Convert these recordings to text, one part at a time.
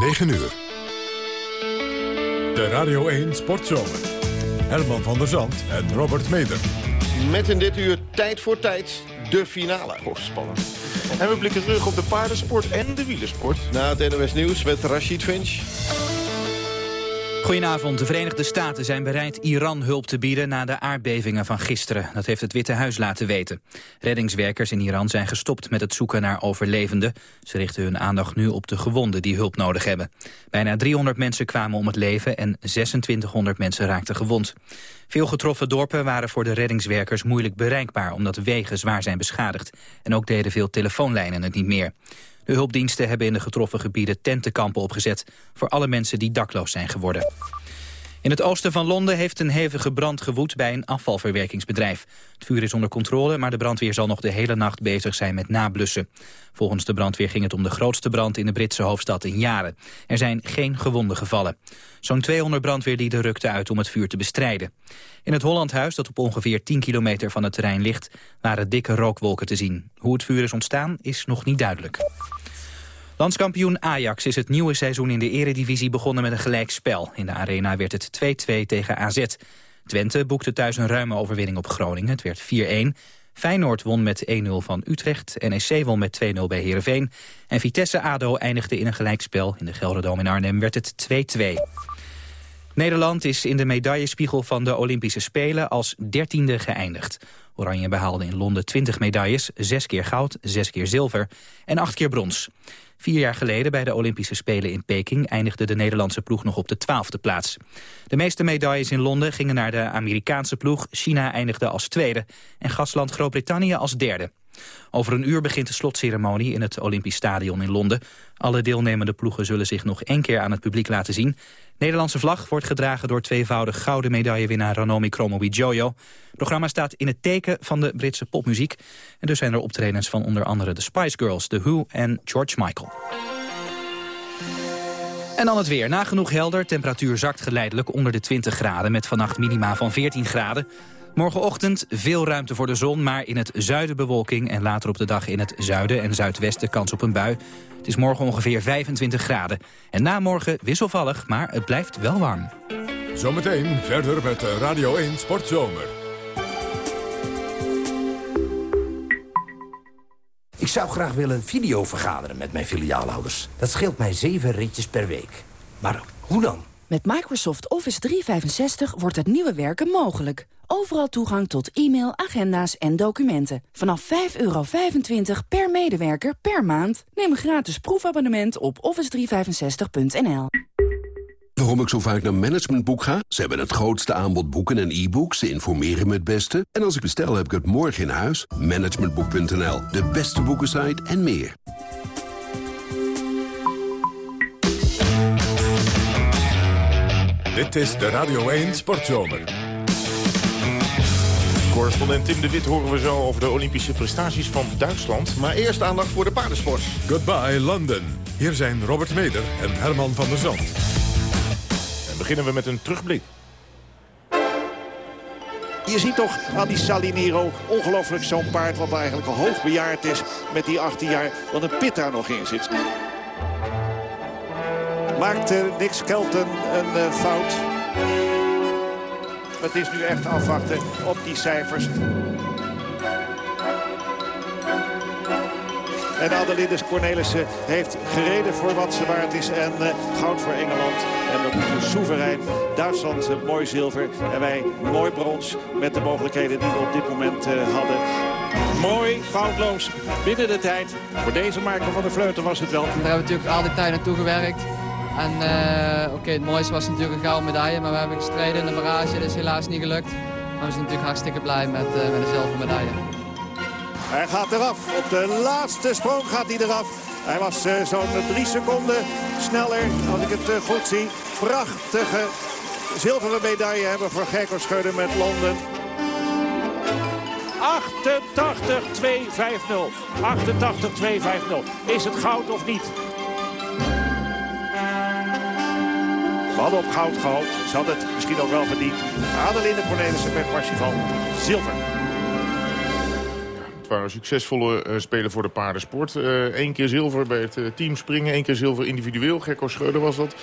9 uur. De Radio 1 Sportzomer. Herman van der Zand en Robert Meder. Met in dit uur tijd voor tijd de finale. Oh, spannend. En we blikken terug op de paardensport en de wielersport. Na het NOS Nieuws met Rashid Finch. Goedenavond. De Verenigde Staten zijn bereid Iran hulp te bieden na de aardbevingen van gisteren. Dat heeft het Witte Huis laten weten. Reddingswerkers in Iran zijn gestopt met het zoeken naar overlevenden. Ze richten hun aandacht nu op de gewonden die hulp nodig hebben. Bijna 300 mensen kwamen om het leven en 2600 mensen raakten gewond. Veel getroffen dorpen waren voor de reddingswerkers moeilijk bereikbaar... omdat wegen zwaar zijn beschadigd. En ook deden veel telefoonlijnen het niet meer. De hulpdiensten hebben in de getroffen gebieden tentenkampen opgezet... voor alle mensen die dakloos zijn geworden. In het oosten van Londen heeft een hevige brand gewoed bij een afvalverwerkingsbedrijf. Het vuur is onder controle, maar de brandweer zal nog de hele nacht bezig zijn met nablussen. Volgens de brandweer ging het om de grootste brand in de Britse hoofdstad in jaren. Er zijn geen gewonden gevallen. Zo'n 200 brandweerlieden rukten uit om het vuur te bestrijden. In het Hollandhuis, dat op ongeveer 10 kilometer van het terrein ligt, waren dikke rookwolken te zien. Hoe het vuur is ontstaan is nog niet duidelijk. Landskampioen Ajax is het nieuwe seizoen in de eredivisie begonnen met een gelijkspel. In de arena werd het 2-2 tegen AZ. Twente boekte thuis een ruime overwinning op Groningen. Het werd 4-1. Feyenoord won met 1-0 van Utrecht. NEC won met 2-0 bij Heerenveen. En Vitesse-ADO eindigde in een gelijkspel. In de Gelderdoom in Arnhem werd het 2-2. Nederland is in de medaillespiegel van de Olympische Spelen als dertiende geëindigd. Oranje behaalde in Londen 20 medailles, 6 keer goud, 6 keer zilver en 8 keer brons. Vier jaar geleden bij de Olympische Spelen in Peking eindigde de Nederlandse ploeg nog op de twaalfde plaats. De meeste medailles in Londen gingen naar de Amerikaanse ploeg. China eindigde als tweede en gastland Groot-Brittannië als derde. Over een uur begint de slotceremonie in het Olympisch Stadion in Londen. Alle deelnemende ploegen zullen zich nog één keer aan het publiek laten zien. Nederlandse vlag wordt gedragen door tweevoudig gouden medaillewinnaar Ranomi Kromowidjojo. Het programma staat in het teken van de Britse popmuziek. En dus zijn er optredens van onder andere de Spice Girls, The Who en George Michael. En dan het weer. Nagenoeg helder. Temperatuur zakt geleidelijk onder de 20 graden... met vannacht minima van 14 graden. Morgenochtend veel ruimte voor de zon, maar in het zuiden bewolking... en later op de dag in het zuiden en zuidwesten kans op een bui. Het is morgen ongeveer 25 graden. En na morgen wisselvallig, maar het blijft wel warm. Zometeen verder met Radio 1 Sportzomer. Ik zou graag willen video vergaderen met mijn filiaalhouders. Dat scheelt mij zeven ritjes per week. Maar hoe dan? Met Microsoft Office 365 wordt het nieuwe werken mogelijk. Overal toegang tot e-mail, agenda's en documenten. Vanaf 5,25 per medewerker per maand. Neem een gratis proefabonnement op office365.nl. Waarom ik zo vaak naar Managementboek ga? Ze hebben het grootste aanbod boeken en e-books. Ze informeren me het beste. En als ik bestel, heb ik het morgen in huis. Managementboek.nl, de beste boekensite en meer. Dit is de Radio 1 Sportzomer. Correspondent Tim de Wit horen we zo over de Olympische prestaties van Duitsland. Maar eerst aandacht voor de paardensport. Goodbye London. Hier zijn Robert Meder en Herman van der Zand. En beginnen we met een terugblik. Je ziet toch aan die Salinero ongelooflijk zo'n paard... wat eigenlijk al hoog bejaard is met die 18 jaar. Wat een pit daar nog in zit. Maakt Nick Skelton een uh, fout? Het is nu echt afwachten op die cijfers. En Adelindis Cornelissen heeft gereden voor wat ze waard is. En uh, goud voor Engeland. En dat doet soeverein. Duitsland mooi zilver. En wij mooi brons met de mogelijkheden die we op dit moment uh, hadden. Mooi, foutloos, binnen de tijd. Voor deze Marco van der Vleuten was het wel. Daar hebben we natuurlijk al die tijd naartoe gewerkt. En uh, oké, okay, het mooiste was natuurlijk een gouden medaille. Maar we hebben gestreden in de barrage. Dat is helaas niet gelukt. Maar we zijn natuurlijk hartstikke blij met, uh, met de zilveren medaille. Hij gaat eraf. Op de laatste sprong gaat hij eraf. Hij was uh, zo'n drie seconden sneller, als ik het goed zie. Prachtige zilveren medaille hebben voor Gerko Scheuden met Londen. 88-2-5-0. 88-2-5-0. Is het goud of niet? We hadden op goud gehoopt. Ze hadden het misschien ook wel verdiend. Adelinde Cornelissen met Parsifal zilver. waren succesvolle uh, speler voor de paardensport. Eén keer zilver bij het team springen, één keer zilver individueel. Gekko Schreuder was dat.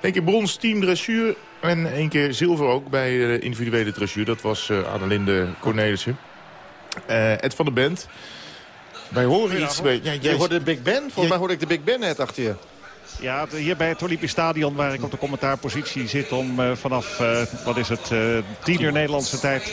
Eén keer brons team dressuur en één keer zilver ook bij de individuele dressuur. Dat was Adelinde Cornelissen. Ed van de Bent. Wij horen iets. Bij, ja, jij hoorde de Big Ben? Volgens mij hoorde ik de Big Ben net achter je. Ja, hier bij het Olympisch Stadion waar ik op de commentaarpositie zit om uh, vanaf, uh, wat is het, uh, tien uur Nederlandse tijd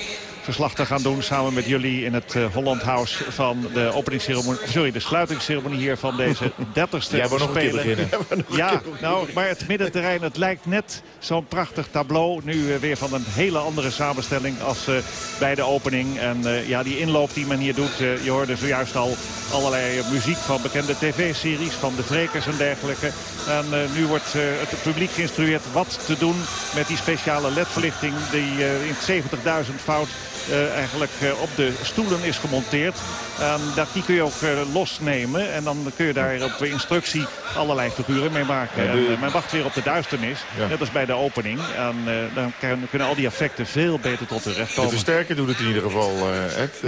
verslag te gaan doen samen met jullie in het uh, Holland House van de openingsceremonie, sorry, de sluitingsceremonie hier van deze 30ste Jij nog beginnen. Ja, nou, maar het middenterrein, het lijkt net zo'n prachtig tableau. Nu uh, weer van een hele andere samenstelling als uh, bij de opening. En ja, die inloop die men hier doet, je hoorde zojuist al allerlei muziek van bekende tv-series, van de Vrekers en dergelijke. En nu wordt het publiek geïnstrueerd wat te doen met die speciale ledverlichting die in 70.000 fout uh, eigenlijk uh, op de stoelen is gemonteerd. Um, dat, die kun je ook uh, losnemen. En dan kun je daar op instructie allerlei figuren mee maken. Ja, de... en, men wacht weer op de duisternis. Ja. Net als bij de opening. En dan kunnen al die effecten veel beter tot de recht komen. De versterker doet het in ieder geval, Ed.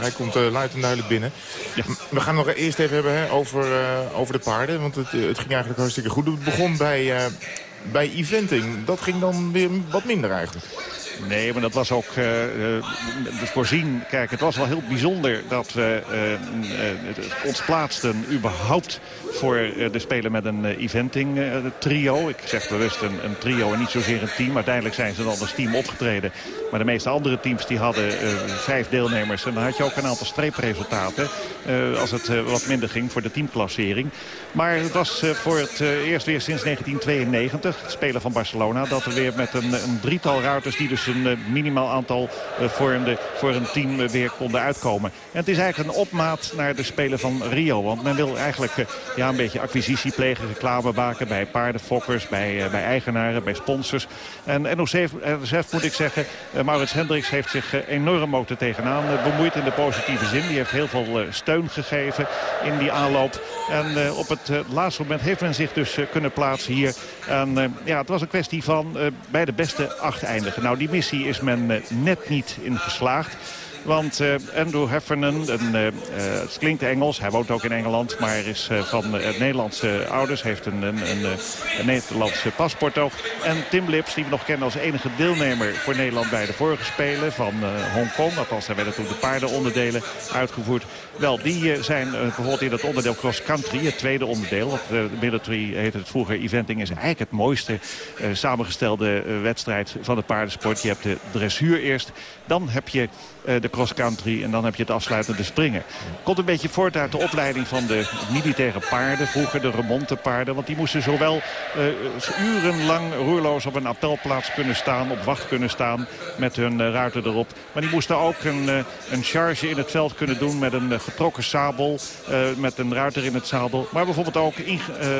hij komt luid en duidelijk binnen. Ja. We gaan nog eerst even hebben hè, over, over de paarden. Want het, het ging eigenlijk hartstikke goed. Het begon bij, bij eventing. Dat ging dan weer wat minder eigenlijk. Nee, maar dat was ook uh, voorzien. Kijk, het was wel heel bijzonder dat we uh, ons plaatsten überhaupt voor de speler met een eventing trio. Ik zeg bewust een, een, trio en niet zozeer een team. Uiteindelijk zijn ze dan als team opgetreden. Maar de meeste andere teams die hadden vijf deelnemers. En dan had je ook een aantal streepresultaten als het wat minder ging voor de teamklassering. Maar het was voor het eerst weer sinds 1992, het spelen van Barcelona... dat we weer met een, een drietal ruiters die dus een eh, minimaal aantal eh, vormde voor een team eh, weer konden uitkomen. En het is eigenlijk een opmaat naar de Spelen van Rio. Want men wil eigenlijk ja, een beetje acquisitie plegen, reclame maken bij paardenfokkers, bij, bij eigenaren, bij sponsors. En NOC moet ik zeggen, Maurits Hendricks heeft zich enorm er tegenaan bemoeid in de positieve zin. Die heeft heel veel steun gegeven in die aanloop. En op het laatste moment heeft men zich dus kunnen plaatsen hier. En ja, het was een kwestie van bij de beste acht eindigen. Nou, die missie is men eh, net niet in geslaagd. Want uh, Andrew Heffernan, een, uh, het klinkt Engels, hij woont ook in Engeland... maar is van Nederlandse ouders, heeft een, een, een, Nederlandse paspoort ook. En Tim Lips, die we nog kennen als enige deelnemer voor Nederland... bij de vorige Spelen van Hongkong. Althans, daar werden toen de paardenonderdelen uitgevoerd. Wel, die zijn bijvoorbeeld in het onderdeel cross country, het tweede onderdeel. Want de military heette het vroeger eventing, is eigenlijk het mooiste samengestelde wedstrijd van de paardensport. Je hebt de dressuur eerst, dan heb je uh, de cross-country en dan heb je het afsluitende springen. Komt een beetje voort uit de opleiding van de militaire paarden. Vroeger de remontepaarden. Want die moesten zowel uh, urenlang roerloos op een appelplaats kunnen staan. Op wacht kunnen staan met hun uh, ruiter erop. Maar die moesten ook een, een charge in het veld kunnen doen met een getrokken sabel. met een ruiter in het zadel. Maar bijvoorbeeld ook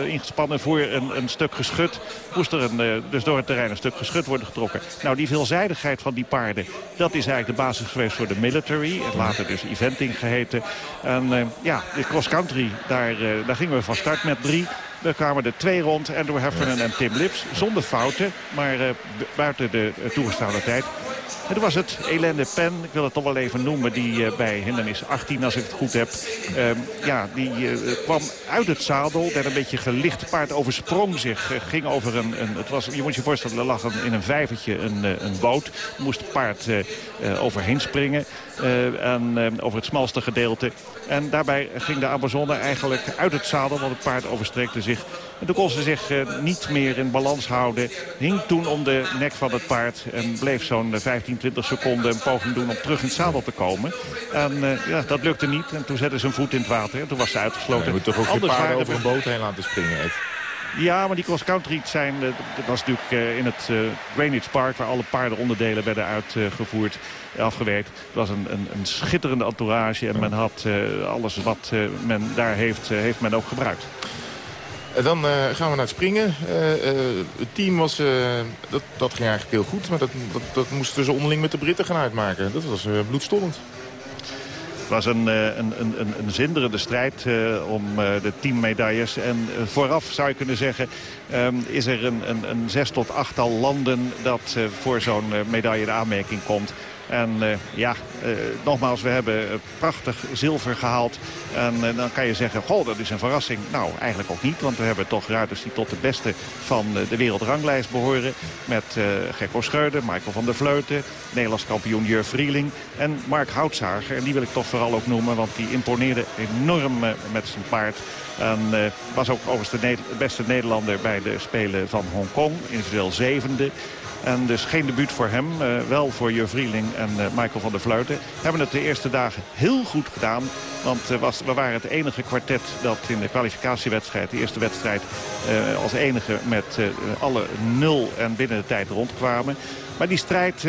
ingespannen voor een, een stuk geschut. Moest er een, dus door het terrein een stuk geschut worden getrokken. Nou, die veelzijdigheid van die paarden, dat is eigenlijk de basis geweest voor de military. Later dus eventing geheten. En uh, ja, de cross-country, daar, uh, daar gingen we van start met drie. Er kwamen er twee rond, Andrew Heffernan en Tim Lips. Zonder fouten, maar uh, buiten de toegestane tijd. En toen was het Elende Pen, ik wil het toch wel even noemen, die uh, bij hindernis 18, als ik het goed heb. Uh, ja, die kwam uit het zadel, werd een beetje gelicht. paard oversprong zich, ging over een, een, het was, je moet je voorstellen, er lag in een vijvertje een, een boot. moest het paard overheen springen. en over het smalste gedeelte. En daarbij ging de Amazone eigenlijk uit het zadel, want het paard overstrekte zich. En toen kon ze zich niet meer in balans houden. Hing toen om de nek van het paard en bleef zo'n 15, 20 seconden een poging doen om terug in het zadel te komen. En uh, ja, dat lukte niet. En toen zette ze een voet in het water. En toen was ze uitgesloten. je moet toch ook Anders je paarden over een boot heen laten springen, Ed? Ja, maar die cross-country zijn, dat was natuurlijk in het Greenwich Park... waar alle paardenonderdelen werden uitgevoerd, afgewerkt. Het was een, een, een schitterende entourage en men had alles wat men daar heeft, heeft men ook gebruikt. Dan uh, gaan we naar het springen. Uh, het team was, dat, dat ging eigenlijk heel goed. Maar dat, dat, dat moesten ze onderling met de Britten gaan uitmaken. Dat was bloedstollend. Het was een, een, een, een zinderende strijd om de teammedailles. En vooraf zou je kunnen zeggen... Um, is er een, een, een zes tot achttal landen dat voor zo'n medaille in aanmerking komt. En uh, ja, nogmaals, we hebben prachtig zilver gehaald. En dan kan je zeggen, goh, dat is een verrassing. Nou, eigenlijk ook niet, want we hebben toch ruiters die tot de beste van de wereldranglijst behoren. Met Gekko Schreuder, Michael van der Vleuten, Nederlands kampioen Jur Vrieling en Mark Houtzager. En die wil ik toch vooral ook noemen, want die imponeerde enorm met zijn paard. En was ook overigens de beste Nederlander bij de Spelen van Hongkong. Individueel zevende. En dus geen debuut voor hem. Uh, wel voor Jur Vrieling en uh, Michael van der Vleuten. Hebben het de eerste dagen heel goed gedaan. Want was, we waren het enige kwartet dat in de kwalificatiewedstrijd... de eerste wedstrijd als enige met alle nul en binnen de tijd rondkwamen. Maar die strijd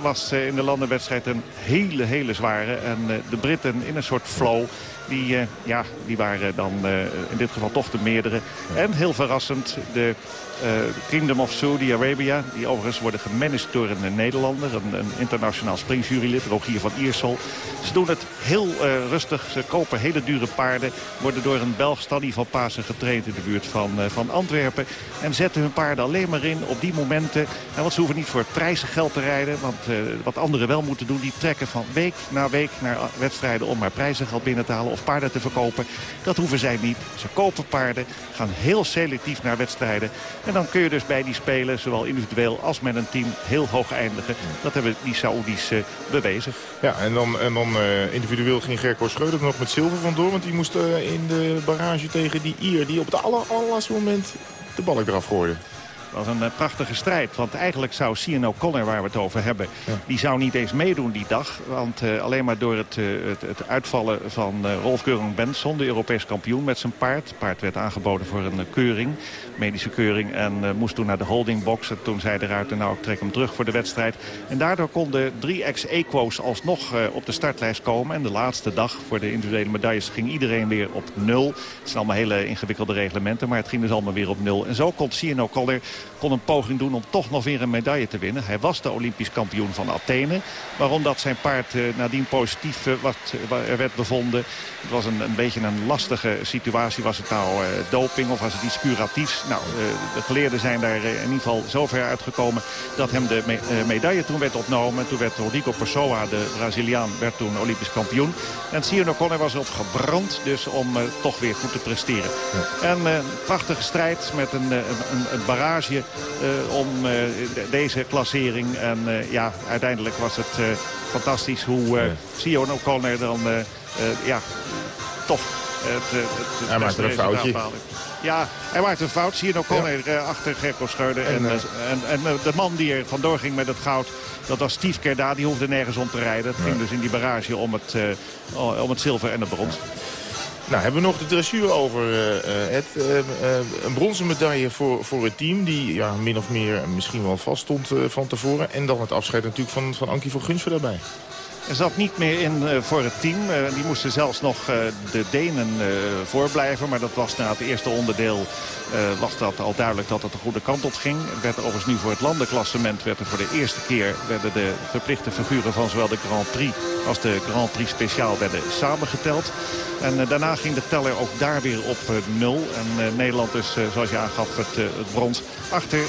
was in de landenwedstrijd een hele, hele zware. En de Britten in een soort flow die, uh, ja, die waren dan uh, in dit geval toch de meerdere. En heel verrassend de uh, Kingdom of Saudi Arabia. Die overigens worden gemanaged door een Nederlander. Een, een internationaal springjurylid, Rogier van Iersel. Ze doen het heel rustig. Ze kopen hele dure paarden. Worden door een Belg Staddy van Pasen getraind in de buurt van, van Antwerpen. En zetten hun paarden alleen maar in op die momenten. En want ze hoeven niet voor het prijzengeld te rijden. Want wat anderen wel moeten doen, die trekken van week na week naar wedstrijden om maar prijzengeld binnen te halen paarden te verkopen. Dat hoeven zij niet. Ze kopen paarden, gaan heel selectief naar wedstrijden. En dan kun je dus bij die spelen, zowel individueel als met een team, heel hoog eindigen. Dat hebben die Saoedi's uh, bewezen. Ja, en dan, en dan uh, individueel ging Gerko Schreuder nog met zilver vandoor. Want die moest uh, in de barrage tegen die Ier, die op het aller, allerlaatste moment de balk eraf gooide was een uh, prachtige strijd. Want eigenlijk zou Cian O'Connor, waar we het over hebben... die zou niet eens meedoen die dag. Want uh, alleen maar door het, uh, het, het, uitvallen van Rolf Keuring Benson... de Europees kampioen met zijn paard. Het paard werd aangeboden voor een keuring, medische keuring... en moest toen naar de holdingbox. En toen zei de ruiter, nou, ik trek hem terug voor de wedstrijd. En daardoor konden drie ex-equo's alsnog op de startlijst komen. En de laatste dag voor de individuele medailles ging iedereen weer op nul. Het zijn allemaal hele ingewikkelde reglementen, maar het ging dus allemaal weer op nul. En zo kon Cian O'Connor kon een poging doen om toch nog weer een medaille te winnen. Hij was de Olympisch kampioen van Athene. Waarom dat zijn paard uh, nadien positief uh, wat, uh, werd bevonden. Het was een, een beetje een lastige situatie. Was het nou doping of was het iets curatiefs? Nou, de geleerden zijn daar in ieder geval zover uitgekomen... dat hem de me medaille toen werd opgenomen. Toen werd Rodrigo Pessoa, de Braziliaan, werd toen Olympisch kampioen. En Cyril O'Connor was erop gebrand dus om toch weer goed te presteren. Ja. En een prachtige strijd met een, een, een barrage uh, om uh, deze klassering. En uh, ja, uiteindelijk was het fantastisch hoe uh, Sion O'Connor dan ja, toch het, het, Hij maakte een foutje. Ja, hij maakte een fout. Sion O'Connor ja. achter Gerko Schreuder. En, en, en, en, de man die er vandoor ging met het goud, dat was Steve Kerda. Die hoefde nergens om te rijden. Het ging dus in die barrage om het, om het zilver en het brons. Nou, hebben we nog de dressuur over. Uh, een bronzen medaille voor, voor het team. Die ja, min of meer misschien wel vast stond van tevoren. En dan het afscheid natuurlijk van, van Ankie van Gunsver daarbij. Er zat niet meer in uh, voor het team. Uh, die moesten zelfs nog uh, de Denen voorblijven. Maar dat was na het eerste onderdeel was dat al duidelijk dat het de goede kant op ging. Het werd overigens nu voor het landenklassement werd er voor de eerste keer werden de verplichte figuren van zowel de Grand Prix als de Grand Prix speciaal werden samengeteld. En daarna ging de teller ook daar weer op nul. En Nederland dus, zoals je aangaf, het, het brons achter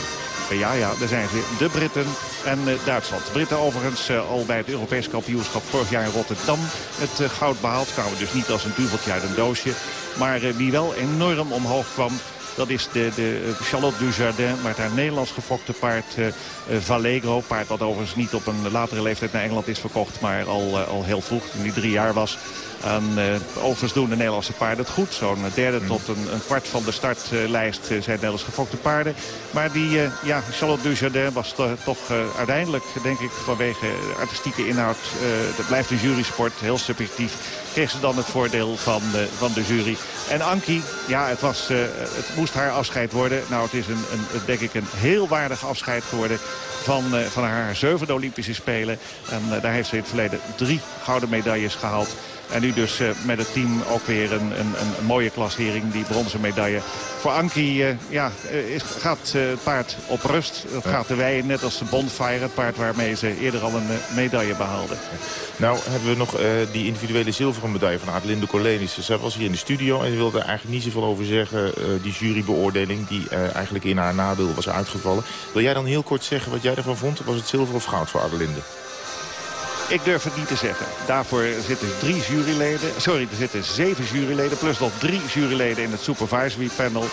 ja, ja, daar zijn ze. De Britten en uh, Duitsland. De Britten overigens uh, al bij het Europees kampioenschap vorig jaar in Rotterdam het uh, goud behaald. Kwamen dus niet als een duveltje uit een doosje. Maar wie wel enorm omhoog kwam... Dat is de, de Charlotte Dujardin, maar haar Nederlands gefokte paard uh. Paard dat overigens niet op een latere leeftijd naar Engeland is verkocht, maar al, al heel vroeg, toen hij drie jaar was. En uh, overigens doen de Nederlandse paarden het goed. Zo'n derde tot een, een, kwart van de startlijst zijn Nederlands gefokte paarden. Maar die, uh, ja, Charlotte Dujardin was toch uiteindelijk, denk ik, vanwege artistieke inhoud... dat blijft een jurysport, heel subjectief kreeg ze dan het voordeel van, van de jury. En Ankie, ja, het, was, het moest haar afscheid worden. Nou, het is een, een, denk ik een heel waardig afscheid geworden van, van haar zevende Olympische Spelen. En daar heeft ze in het verleden drie gouden medailles gehaald. En nu dus uh, met het team ook weer een, een, een mooie klassering, die bronzen medaille. Voor Ankie uh, ja, is, gaat het paard op rust. Dat gaat de wij net als de Bonfire, het paard waarmee ze eerder al een medaille behaalde. Nou hebben we nog die individuele zilveren medaille van Adelinde Colenissen. Zij was hier in de studio en wilde er eigenlijk niet zoveel over zeggen. die jurybeoordeling die eigenlijk in haar nadeel was uitgevallen. Wil jij dan heel kort zeggen wat jij ervan vond? Was het zilver of goud voor Adelinde? Ik durf het niet te zeggen. Daarvoor zitten drie juryleden. Sorry, er zitten zeven juryleden. Plus nog drie juryleden in het supervisory panel.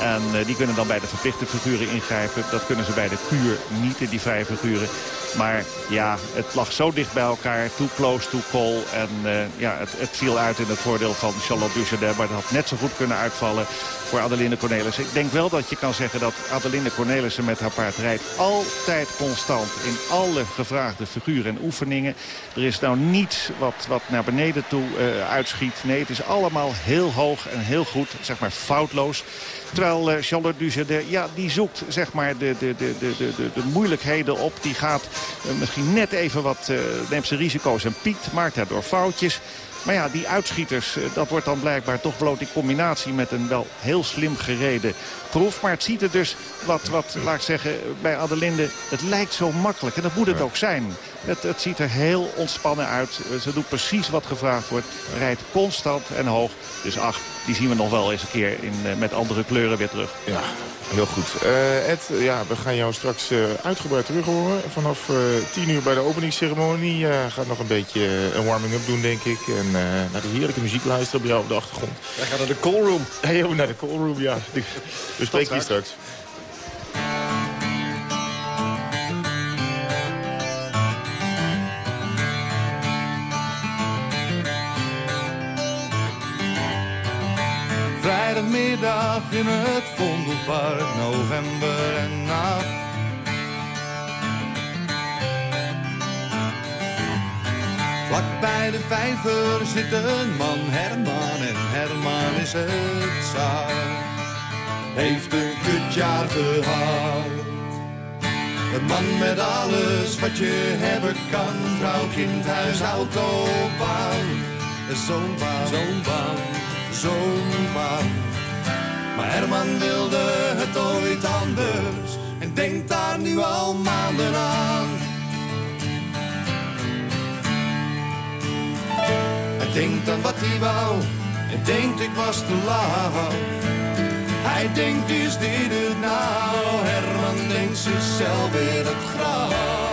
En uh, die kunnen dan bij de verplichte figuren ingrijpen. Dat kunnen ze bij de puur niet, die vrije figuren. Maar ja, het lag zo dicht bij elkaar. Too close, too call. En uh, ja, het, het, viel uit in het voordeel van Charlotte Dujardin. Maar dat had net zo goed kunnen uitvallen voor Adeline Cornelissen. Ik denk wel dat je kan zeggen dat Adeline Cornelissen met haar paard rijdt altijd constant in alle gevraagde figuren en oefeningen. Er is nou niets wat, wat naar beneden toe uh, uitschiet. Nee, het is allemaal heel hoog en heel goed, zeg maar foutloos. Terwijl Charlotte Dujardin, ja, die zoekt zeg maar de, de, de, de, de, de moeilijkheden op. Die gaat uh, misschien net even wat, uh, neemt ze risico's en piekt, maakt daardoor foutjes. Maar ja, die uitschieters, dat wordt dan blijkbaar toch bloot in combinatie met een wel heel slim gereden proef. Maar het ziet er dus wat, wat laat ik zeggen, bij Adelinde, het lijkt zo makkelijk. En dat moet het ook zijn. Het, het ziet er heel ontspannen uit. Ze doet precies wat gevraagd wordt. Rijdt constant en hoog. Dus ach, die zien we nog wel eens een keer in, uh, met andere kleuren weer terug. Ja, heel goed. Uh, Ed, ja, we gaan jou straks uh, uitgebreid terug horen. Vanaf tien uur bij de openingsceremonie. Je gaat nog een beetje een warming-up doen, denk ik. En naar de heerlijke muziek luisteren bij jou op de achtergrond. Wij gaan naar de callroom. Ja, naar de callroom, ja. We spreken je straks. Vrijdagmiddag in het Vondelpark, november en nacht. Vlak bij de vijver zit een man, Herman, en Herman is het zaak. Heeft een kutjaar gehad. Een man met alles wat je hebben kan. Vrouw, kind, huis, auto, baan. Zo'n baan, zo'n baan, zo'n baan. Maar Herman wilde het ooit anders. En denkt daar nu al maanden aan. Hij denkt aan wat hij wou. En denkt ik was te laat. Hij denkt, is dit het nou? Herman denkt zichzelf weer het graf.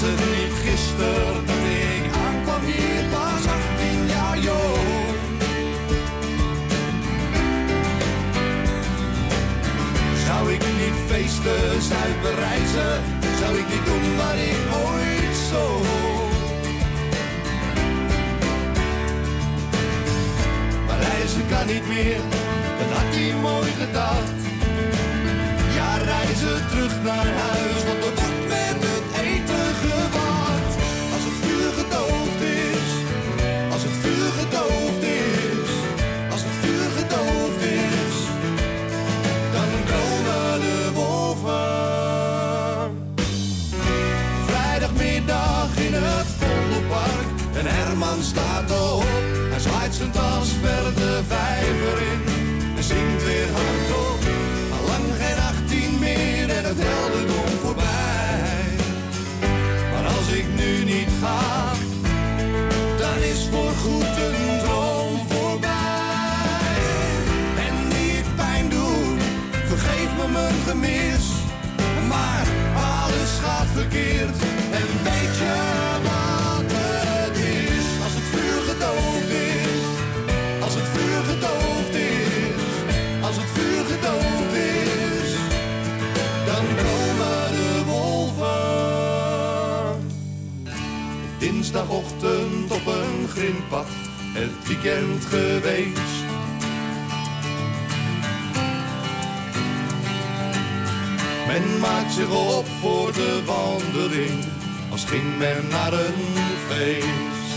Was het niet gisteren dat ik aankwam hier, pas 18 jaar jong? Zou ik niet feesten, zuipen, reizen? Zou ik niet doen wat ik ooit zo? Maar reizen kan niet meer, dat had hij mooi gedacht. Ja, reizen terug naar huis, want wordt het helderdom voorbij. Maar als ik nu niet ga, dan is voorgoed een droom voorbij. En die ik pijn doet, vergeef me mijn gemis. Weekend geweest. Men maakt zich op voor de wandeling, als ging men naar een feest.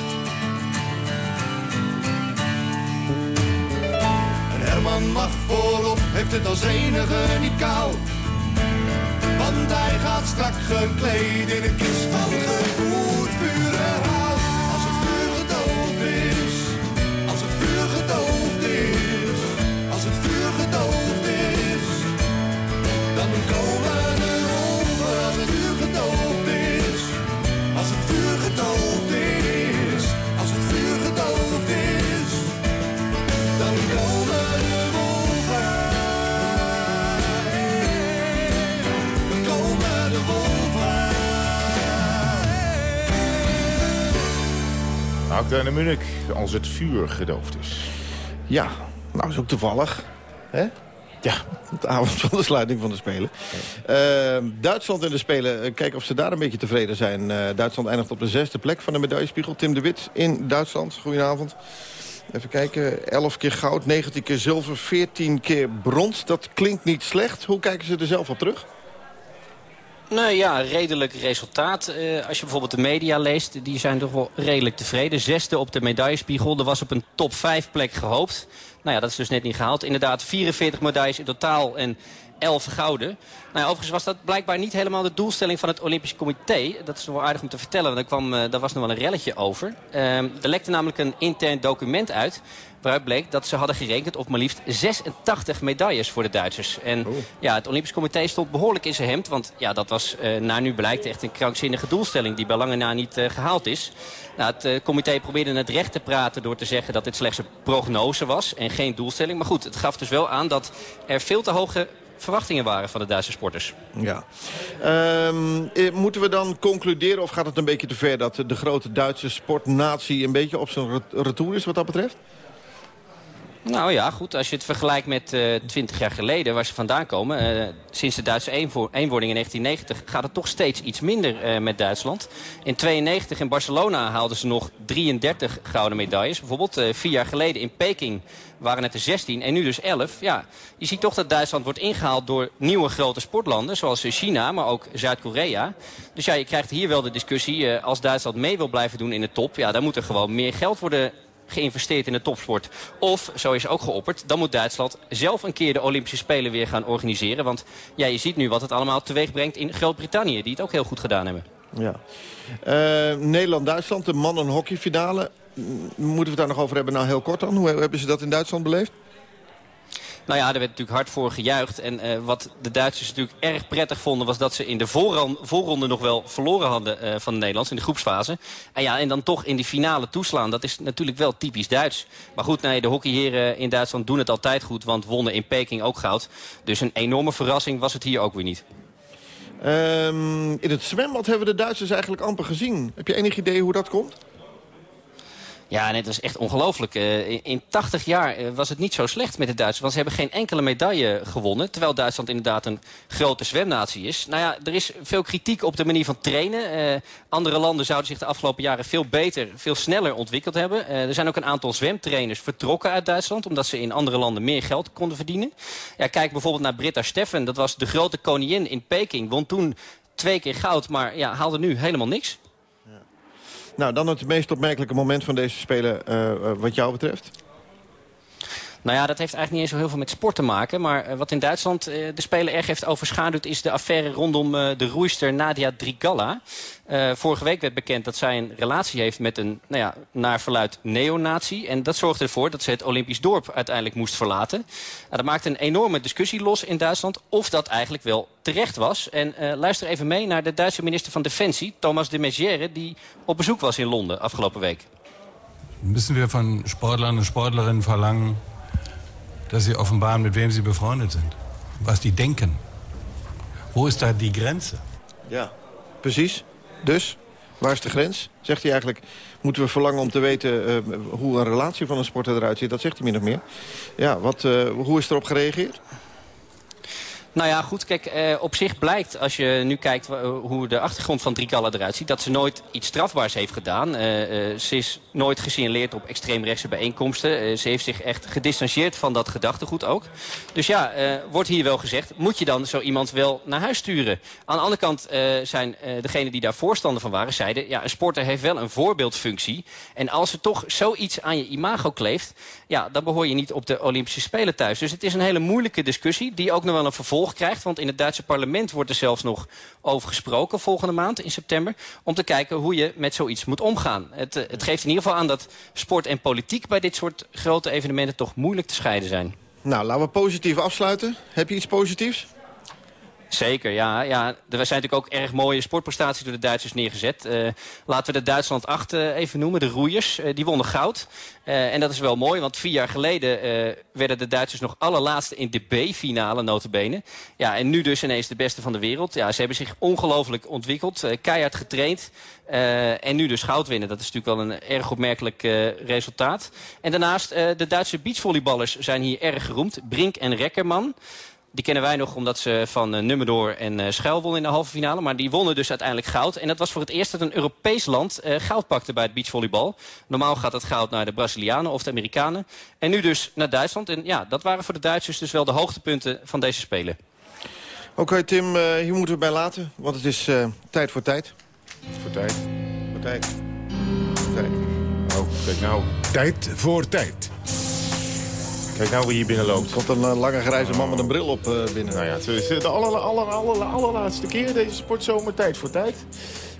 En Herman mag voorop, heeft het als enige niet koud. Want hij gaat strak gekleed in een kist van gevoerd vurenhout. Acta de Munich, als het vuur gedoofd is. Ja, nou is ook toevallig. Hè? Ja, de avond van de sluiting van de Spelen. Uh, Duitsland in de Spelen, uh, kijken of ze daar een beetje tevreden zijn. Uh, Duitsland eindigt op de zesde plek van de medaillespiegel. Tim de Wit in Duitsland, goedenavond. Even kijken, 11 keer goud, 19 keer zilver, 14 keer brons. Dat klinkt niet slecht. Hoe kijken ze er zelf op terug? Nou ja, redelijk resultaat. Uh, als je bijvoorbeeld de media leest, die zijn toch wel redelijk tevreden. Zesde op de medaillespiegel. Er was op een top 5 plek gehoopt. Nou ja, dat is dus net niet gehaald. Inderdaad, 44 medailles in totaal en 11 gouden. Nou ja, overigens was dat blijkbaar niet helemaal de doelstelling van het Olympisch Comité. Dat is wel aardig om te vertellen, want er kwam, uh, daar was nog wel een relletje over. Uh, er lekte namelijk een intern document uit waaruit bleek dat ze hadden gerekend op maar liefst 86 medailles voor de Duitsers. En oh. ja, het Olympisch Comité stond behoorlijk in zijn hemd. Want ja, dat was uh, naar nu blijkt echt een krankzinnige doelstelling die bij lange na niet uh, gehaald is. Nou, het uh, comité probeerde het recht te praten door te zeggen dat dit slechts een prognose was en geen doelstelling. Maar goed, het gaf dus wel aan dat er veel te hoge verwachtingen waren van de Duitse sporters. Ja. Um, moeten we dan concluderen, of gaat het een beetje te ver... dat de grote Duitse sportnatie een beetje op zijn retour is wat dat betreft? Nou ja, goed. Als je het vergelijkt met uh, 20 jaar geleden, waar ze vandaan komen... Uh, sinds de Duitse eenwording in 1990 gaat het toch steeds iets minder uh, met Duitsland. In 92 in Barcelona haalden ze nog 33 gouden medailles. Bijvoorbeeld vier jaar geleden in Peking waren het er 16 en nu dus 11. Ja, je ziet toch dat Duitsland wordt ingehaald door nieuwe grote sportlanden... zoals China, maar ook Zuid-Korea. Dus ja, je krijgt hier wel de discussie... als Duitsland mee wil blijven doen in de top... ja, dan moet er gewoon meer geld worden geïnvesteerd in de topsport. Of, zo is ook geopperd, dan moet Duitsland zelf een keer de Olympische Spelen weer gaan organiseren. Want ja, je ziet nu wat het allemaal teweeg brengt in Groot-Brittannië, die het ook heel goed gedaan hebben. Ja. Uh, Nederland-Duitsland, de mannen-hockeyfinale. Moeten we het daar nog over hebben? Nou, heel kort dan. Hoe hebben ze dat in Duitsland beleefd? Nou ja, er werd natuurlijk hard voor gejuicht. En uh, wat de Duitsers natuurlijk erg prettig vonden... was dat ze in de voorronde, nog wel verloren hadden uh, van de Nederlands... in de groepsfase. En, ja, en dan toch in die finale toeslaan. Dat is natuurlijk wel typisch Duits. Maar goed, nee, de hockeyheren in Duitsland doen het altijd goed... want wonnen in Peking ook goud. Dus een enorme verrassing was het hier ook weer niet. Um, in het zwembad hebben de Duitsers eigenlijk amper gezien. Heb je enig idee hoe dat komt? Ja, en het is echt ongelooflijk. Uh, in, in 80 jaar uh, was het niet zo slecht met de Duitsers. Want ze hebben geen enkele medaille gewonnen. Terwijl Duitsland inderdaad een grote zwemnatie is. Nou ja, er is veel kritiek op de manier van trainen. Uh, andere landen zouden zich de afgelopen jaren veel beter, veel sneller ontwikkeld hebben. er zijn ook een aantal zwemtrainers vertrokken uit Duitsland. Omdat ze in andere landen meer geld konden verdienen. Ja, kijk bijvoorbeeld naar Britta Steffen. Dat was de grote koningin in Peking. Won toen twee keer goud, maar ja, haalde nu helemaal niks. Nou, dan het meest opmerkelijke moment van deze Spelen uh, wat jou betreft. Nou ja, dat heeft eigenlijk niet eens zo heel veel met sport te maken. Maar uh, wat in Duitsland uh, de Spelen erg heeft overschaduwd... is de affaire rondom uh, de roeister Nadia Drigalla. vorige week werd bekend dat zij een relatie heeft met een, nou ja, naar verluid neonazi. En dat zorgde ervoor dat ze het Olympisch dorp uiteindelijk moest verlaten. Nou, dat maakte een enorme discussie los in Duitsland... of dat eigenlijk wel terecht was. En luister even mee naar de Duitse minister van Defensie, Thomas de Maizière... die op bezoek was in Londen afgelopen week. Müssen wir van Sportlern en Sportlerinnen verlangen dass sie offenbaren, mit wem sie befreundet sind. Was die denken. Wo ist da die Grenze? Ja, precies. Dus, waar is de grens? Zegt hij eigenlijk, moeten we verlangen om te weten uh, hoe een relatie van een sporter eruit ziet? Dat zegt hij min of meer. Ja, wat, uh, hoe is erop gereageerd? Nou ja, goed, kijk, eh, op zich blijkt, als je nu kijkt hoe de achtergrond van Drikalla eruit ziet... dat ze nooit iets strafbaars heeft gedaan. Uh, uh, ze is nooit gesignaleerd op extreemrechtse bijeenkomsten. ze heeft zich echt gedistanceerd van dat gedachtegoed ook. Dus ja, wordt hier wel gezegd, moet je dan zo iemand wel naar huis sturen? Aan de andere kant zijn degenen die daar voorstander van waren... zeiden, ja, een sporter heeft wel een voorbeeldfunctie. En als er toch zoiets aan je imago kleeft... ja, dan behoor je niet op de Olympische Spelen thuis. Dus het is een hele moeilijke discussie, die ook nog wel een vervolg krijgt. Want in het Duitse parlement wordt er zelfs nog over gesproken volgende maand in september. Om te kijken hoe je met zoiets moet omgaan. Het, eh, het geeft in ieder geval aan dat sport en politiek bij dit soort grote evenementen toch moeilijk te scheiden zijn. Nou, laten we positief afsluiten. Heb je iets positiefs? Zeker, ja. ja. Er zijn natuurlijk ook erg mooie sportprestaties door de Duitsers neergezet. Uh, laten we de Duitsland 8 uh, even noemen, de roeiers. Uh, die wonnen goud. en dat is wel mooi, want vier jaar geleden werden de Duitsers nog allerlaatste in de B-finale notabene. Ja, en nu dus ineens de beste van de wereld. Ja, ze hebben zich ongelooflijk ontwikkeld, keihard getraind. en nu dus goud winnen. Dat is natuurlijk wel een erg opmerkelijk resultaat. En daarnaast, de Duitse beachvolleyballers zijn hier erg geroemd. Brink en Rekkerman. Die kennen wij nog omdat ze van uh, Nummerdoor en uh, Schuil wonnen in de halve finale. Maar die wonnen dus uiteindelijk goud. En dat was voor het eerst dat een Europees land uh, goud pakte bij het beachvolleybal. Normaal gaat het goud naar de Brazilianen of de Amerikanen. En nu dus naar Duitsland. En ja, dat waren voor de Duitsers dus wel de hoogtepunten van deze Spelen. Oké okay, Tim, hier moeten we bij laten. Want het is tijd voor tijd. Voor tijd. Voor tijd. Voor tijd. Oh, kijk nou. Tijd voor tijd. Kijk nou wie hier binnen loopt. komt een uh, lange grijze man met een bril op uh, binnen. Nou ja, het is de aller, aller, aller, allerlaatste keer deze sportzomer tijd voor tijd.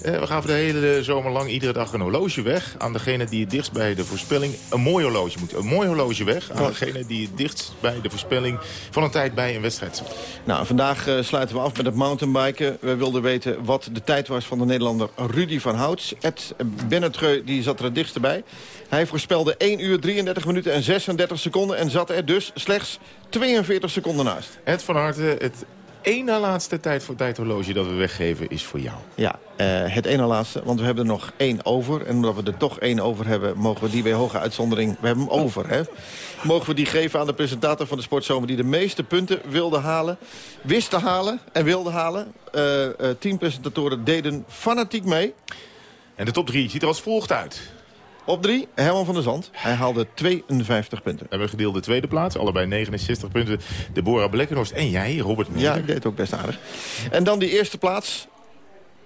Uh, we gaan voor de hele zomer lang iedere dag een horloge weg... aan degene die het dichtst bij de voorspelling... een mooi horloge moet. Een mooi horloge weg aan degene die het dichtst bij de voorspelling... van een tijd bij een wedstrijd. Nou, vandaag sluiten we af met het mountainbiken. We wilden weten wat de tijd was van de Nederlander Rudy van Houts. Ed Bennetreu die zat er het dichtst bij. Hij voorspelde 1 uur 33 minuten en 36 seconden... en zat er dus slechts 42 seconden naast. Ed van Harte, het ene laatste tijd voor tijdhorloge dat we weggeven is voor jou. Ja, uh, het ene laatste, want we hebben er nog één over. En omdat we er toch één over hebben, mogen we die bij hoge uitzondering... we hebben hem over, hè? Mogen we die geven aan de presentator van de Sportzomer... die de meeste punten wilde halen, wist te halen en wilde halen. Uh, uh, tien presentatoren deden fanatiek mee. En de top drie ziet er als volgt uit. Op drie, Herman van der Zand. Hij haalde 52 punten. We hebben gedeelde tweede plaats, allebei 69 punten. Deborah Blekkenhorst en jij, Robert Meijer. Ja, ik deed ook best aardig. En dan die eerste plaats,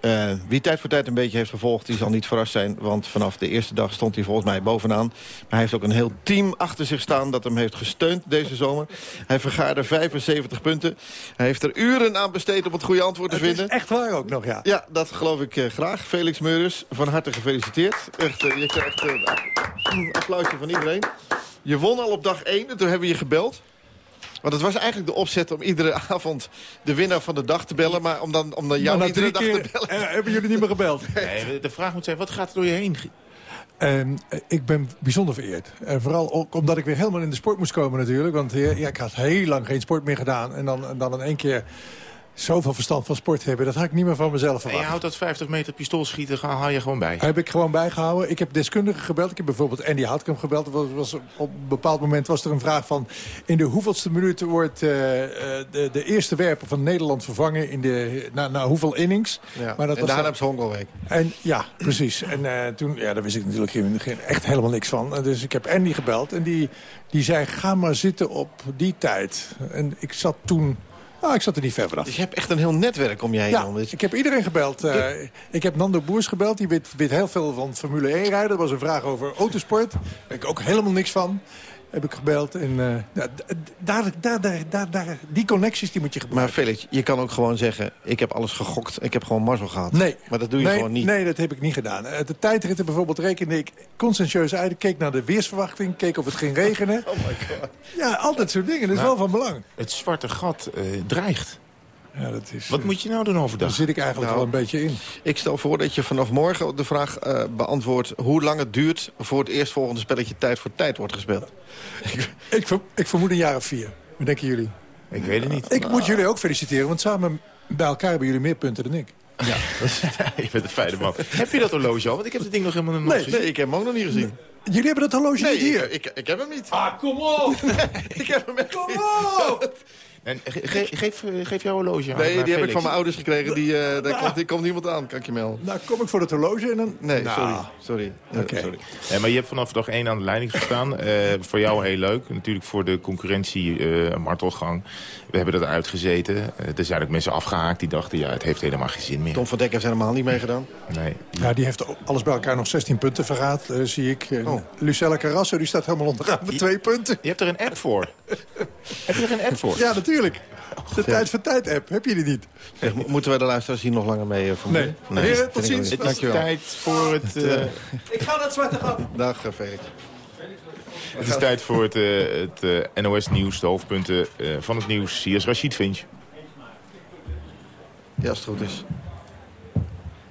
uh, wie tijd voor tijd een beetje heeft gevolgd, die zal niet verrast zijn. Want vanaf de eerste dag stond hij volgens mij bovenaan. Maar hij heeft ook een heel team achter zich staan dat hem heeft gesteund deze zomer. Hij vergaarde 75 punten. Hij heeft er uren aan besteed om het goede antwoord te vinden. Het is echt waar ook nog, ja. Ja, dat geloof ik uh, graag. Felix Meurus, van harte gefeliciteerd. Echt, uh, je krijgt een applausje van iedereen. Je won al op dag 1 en toen hebben we je gebeld. Want het was eigenlijk de opzet om iedere avond de winnaar van de dag te bellen. Maar om dan, om dan jou maar iedere dag te bellen. Uh, hebben jullie niet meer gebeld? Nee, de vraag moet zijn, wat gaat er door je heen? Um, ik ben bijzonder vereerd. En vooral ook omdat ik weer helemaal in de sport moest komen natuurlijk. Want ja, ik had heel lang geen sport meer gedaan. En dan, dan in één keer zoveel verstand van sport hebben. Dat had ik niet meer van mezelf verwacht. En je houdt dat 50 meter pistoolschieten, haal je gewoon bij? Heb ik gewoon bijgehouden. Ik heb deskundigen gebeld. Ik heb bijvoorbeeld Andy Houtkamp gebeld. Was, was, op een bepaald moment was er een vraag van... in de hoeveelste minuut wordt uh, de, de, eerste werper van Nederland vervangen... In de, na, na hoeveel innings. Ja, maar dat en daarna ze Hongerweek. En Ja, precies. En uh, toen, ja, daar wist ik natuurlijk geen, geen, echt helemaal niks van. Dus ik heb Andy gebeld en die, die zei... ga maar zitten op die tijd. En ik zat toen nou, ik zat er niet ver vanaf. Dus je hebt echt een heel netwerk om je heen. Ja, ik heb iedereen gebeld. Uh, ik heb Nando Boers gebeld. Die weet, weet heel veel van Formule 1 rijden. Dat was een vraag over autosport. Daar weet ik ook helemaal niks van heb ik gebeld. En uh, daar, daar, daar, daar, daar, die connecties die moet je gebruiken. Maar Felix, je kan ook gewoon zeggen... ik heb alles gegokt, ik heb gewoon mazzel gehad. Nee. Maar dat doe je gewoon niet. Nee, dat heb ik niet gedaan. Eh, de tijdritten bijvoorbeeld rekende ik conscientieus uit. Ik keek naar de weersverwachting, keek of het ging regenen. oh my god. Ja, altijd soort dingen. Dat is nou, wel van belang. Het zwarte gat uh, dreigt. Ja, dat is, Wat moet je nou doen overdag? Daar zit ik eigenlijk nou, wel een beetje in. Ik stel voor dat je vanaf morgen de vraag uh, beantwoordt... hoe lang het duurt voor het eerstvolgende spelletje tijd voor tijd wordt gespeeld. ik, ver, ik vermoed een jaar of vier. Wat denken jullie? Ik weet het niet. Ik nou. moet jullie ook feliciteren, want samen bij elkaar hebben jullie meer punten dan ik. Ja, je bent een fijne man. Heb je dat horloge al? Want ik heb het ding nog helemaal nog nee, nee, ik heb hem ook nog niet gezien. Jullie hebben dat horloge nee, niet hier? Ik, ik, ik, heb hem niet. Ah, kom op! ik heb hem echt Kom op! En ge geef, geef jouw horloge aan. Nee, die Felix. heb ik van mijn ouders gekregen. Die, uh, daar komt, die komt niemand aan, kan ik je melden. Nou, kom ik voor het horloge en dan... Nee, nou. sorry. Sorry. Okay. sorry. Maar je hebt vanaf dag 1 aan de leiding gestaan. Uh, voor jou heel leuk. Natuurlijk voor de concurrentie uh, martelgang. We hebben dat uitgezeten. er zijn ook mensen afgehaakt die dachten... ja, het heeft helemaal geen zin meer. Tom van Dek heeft helemaal niet meegedaan. Nee. Ja, die heeft alles bij elkaar nog 16 punten vergaat, zie ik. Oh. Lucella Carrasso, die staat helemaal onderaan met twee punten. Je hebt er een app voor. heb je er een app voor? Ja, natuurlijk. De ja. Tijd voor Tijd app, heb je die niet? Zeg, moeten we de luisteraars hier nog langer mee uh, Nee. nee. Heren, tot ziens. Het is tijd voor het... Uh... Ik ga naar het zwarte gat. Dag, Felix. Het is tijd voor het, uh, het NOS-nieuws, de hoofdpunten van het nieuws. Hier is Rashid Finch. Ja, als het goed is.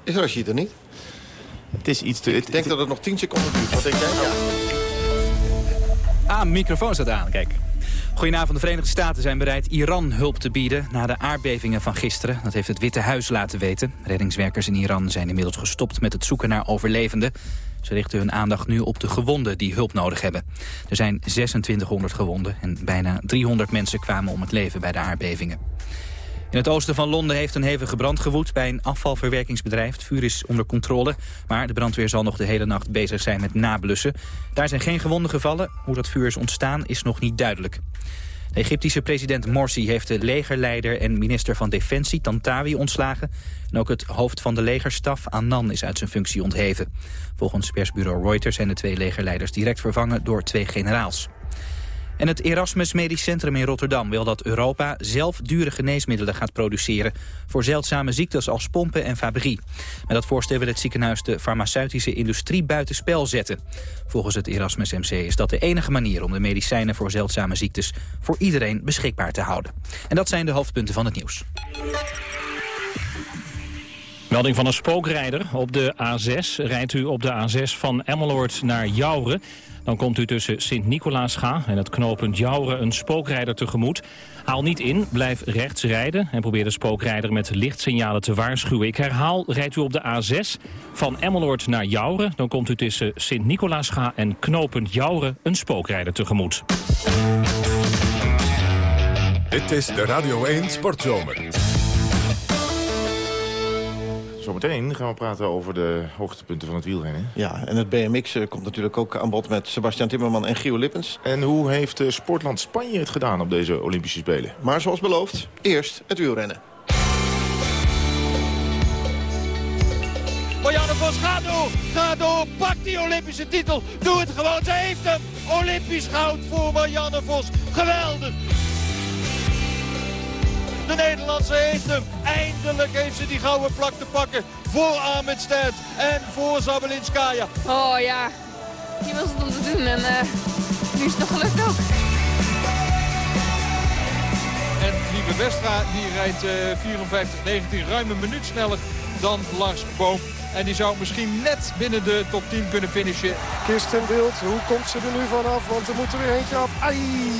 Is Rashid er niet? Het is iets te... Ik denk dat het nog 10 seconden duurt. Wat denk jij? Ja. Ah, microfoon staat aan, kijk. Goedenavond, de Verenigde Staten zijn bereid Iran hulp te bieden... na de aardbevingen van gisteren. Dat heeft het Witte Huis laten weten. Reddingswerkers in Iran zijn inmiddels gestopt met het zoeken naar overlevenden. Ze richten hun aandacht nu op de gewonden die hulp nodig hebben. Er zijn 2600 gewonden en bijna 300 mensen kwamen om het leven bij de aardbevingen. In het oosten van Londen heeft een hevige brand gewoed bij een afvalverwerkingsbedrijf. Het vuur is onder controle, maar de brandweer zal nog de hele nacht bezig zijn met nablussen. Daar zijn geen gewonden gevallen. Hoe dat vuur is ontstaan is nog niet duidelijk. Egyptische president Morsi heeft de legerleider en minister van Defensie Tantawi ontslagen. En ook het hoofd van de legerstaf Annan is uit zijn functie ontheven. Volgens persbureau Reuters zijn de twee legerleiders direct vervangen door twee generaals. En het Erasmus Medisch Centrum in Rotterdam wil dat Europa zelf dure geneesmiddelen gaat produceren voor zeldzame ziektes als pompen en fabrie. Met dat voorstel wil het ziekenhuis de farmaceutische industrie buitenspel zetten. Volgens het Erasmus MC is dat de enige manier om de medicijnen voor zeldzame ziektes voor iedereen beschikbaar te houden. En dat zijn de hoofdpunten van het nieuws. Melding van een spookrijder op de A6. Rijdt u op de A6 van Emmeloord naar Jouren... Dan komt u tussen Sint-Nicolaasga en het knooppunt Jouren een spookrijder tegemoet. Haal niet in, blijf rechts rijden en probeer de spookrijder met lichtsignalen te waarschuwen. Ik herhaal, rijdt u op de A6 van Emmeloord naar Jouren. Dan komt u tussen Sint-Nicolaasga en knooppunt Jouren een spookrijder tegemoet. Dit is de Radio 1 Sportzomer. Zometeen gaan we praten over de hoogtepunten van het wielrennen. Ja, en het BMX eh, komt natuurlijk ook aan bod met Sebastian Timmerman en Gio Lippens. En hoe heeft uh, Sportland Spanje het gedaan op deze Olympische Spelen? Maar zoals beloofd, eerst het wielrennen. Marianne Vos, ga door, ga door, pak die Olympische titel. Doe het gewoon, ze heeft hem. Olympisch goud voor Marianne Vos. Geweldig. De Nederlandse heeft hem. Eindelijk heeft ze die gouden plak te pakken. Voor Ahmed Stert en voor Zabelinskaya. Oh ja, hier was het om te doen. En uh, nu is het nog gelukt ook. En Lieve Westra die rijdt uh, 54-19 ruim een minuut sneller dan Lars Boom. En die zou misschien net binnen de top 10 kunnen finishen. Kirsten Wild, hoe komt ze er nu vanaf? Want er moet er weer eentje af. Ai,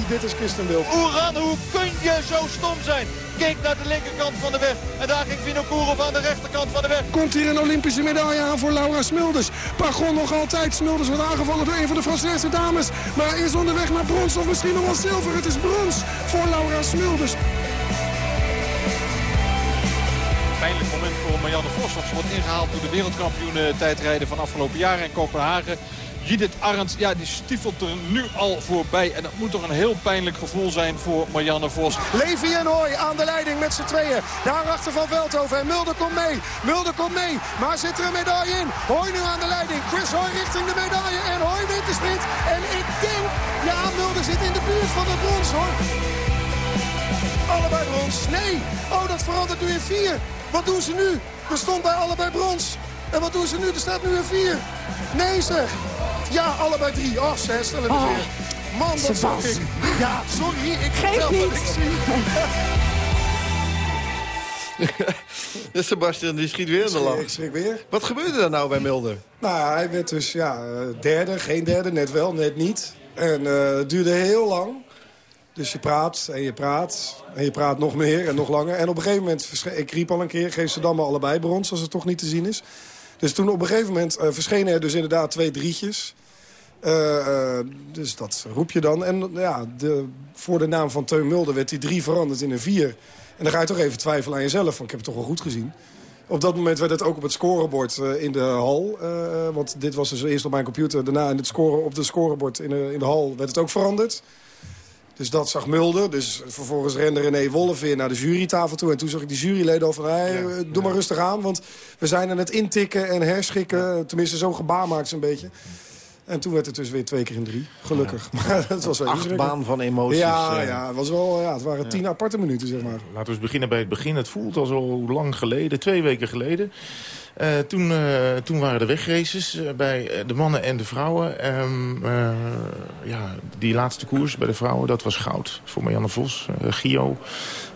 dit is Kirsten Wild. Oeran, hoe kun je zo stom zijn? Keek naar de linkerkant van de weg. En daar ging Vinokourov aan de rechterkant van de weg. Komt hier een Olympische medaille aan voor Laura Smulders. Pagon nog altijd. Smulders wordt aangevallen door een van de Franse dames. Maar is onderweg naar brons of misschien nog wel zilver. Het is brons voor Laura Smulders. Marianne Vos. Wordt ingehaald door de wereldkampioen tijdrijden van afgelopen jaar in Kopenhagen. Judith Arndt, ja, die stiefelt er nu al voorbij. En dat moet toch een heel pijnlijk gevoel zijn voor Marianne Vos. Levi en Hooi aan de leiding met z'n tweeën. Daarachter van Veldhoven. En Mulder komt mee. Mulder komt mee. Maar zit er een medaille in? Hooi nu aan de leiding. Chris Hooi richting de medaille. En Hooi wint de sprint. En ik denk, ja, Mulder zit in de buurt van de brons, hoor. Allebei brons. Nee. Oh, dat verandert nu in vier. Wat doen ze nu? Er stond bij allebei brons. En wat doen ze nu? Er staat nu een vier. Nee zeg. Ja, allebei drie. Oh, ze herstellen het Oh, weer. Man, dat zag ik. Ja, sorry. Ik Geef niet. wat ik zie. De Sebastian die schiet weer in de lach. Ik schrik weer. Wat gebeurde er nou bij Mulder? Nou, hij werd dus ja, eh, derde, geen derde, net wel, net niet. En eh, het duurde heel lang. Dus je praat en je praat en je praat nog meer en nog langer. En op een gegeven moment, ik riep al een keer... geef ze dan maar allebei brons als het toch niet te zien is. Dus toen op een gegeven moment eh, verschenen er dus inderdaad twee drietjes. Eh, eh, dus dat roep je dan. En ja, de, voor de naam van Teun Mulder werd die drie veranderd in een vier. En dan ga je toch even twijfelen aan jezelf. Want ik heb het toch wel goed gezien. Op dat moment werd het ook op het scorebord in de hal. want dit was dus eerst op mijn computer. Daarna in het scoren, op het scorebord in in de hal werd het ook veranderd. Dus dat zag Mulder. Dus vervolgens rende René Wolf weer naar de jurytafel toe. En toen zag ik die juryleden al van... Hey, doe maar rustig aan, want we zijn aan het intikken en herschikken. Tenminste, zo'n gebaar maakt ze een beetje. En toen werd het dus weer twee keer in drie. Gelukkig. Maar dat was wel Achtbaan van emoties. Ja, eh. ja, het, was wel, ja, het waren tien aparte minuten, zeg maar. Laten we eens beginnen bij het begin. Het voelt al zo lang geleden, twee weken geleden. Eh, toen, eh, toen waren de wegraces eh, bij de mannen en de vrouwen. Ehm, eh, ja, die laatste koers bij de vrouwen, dat was goud voor Marianne Vos. Gio,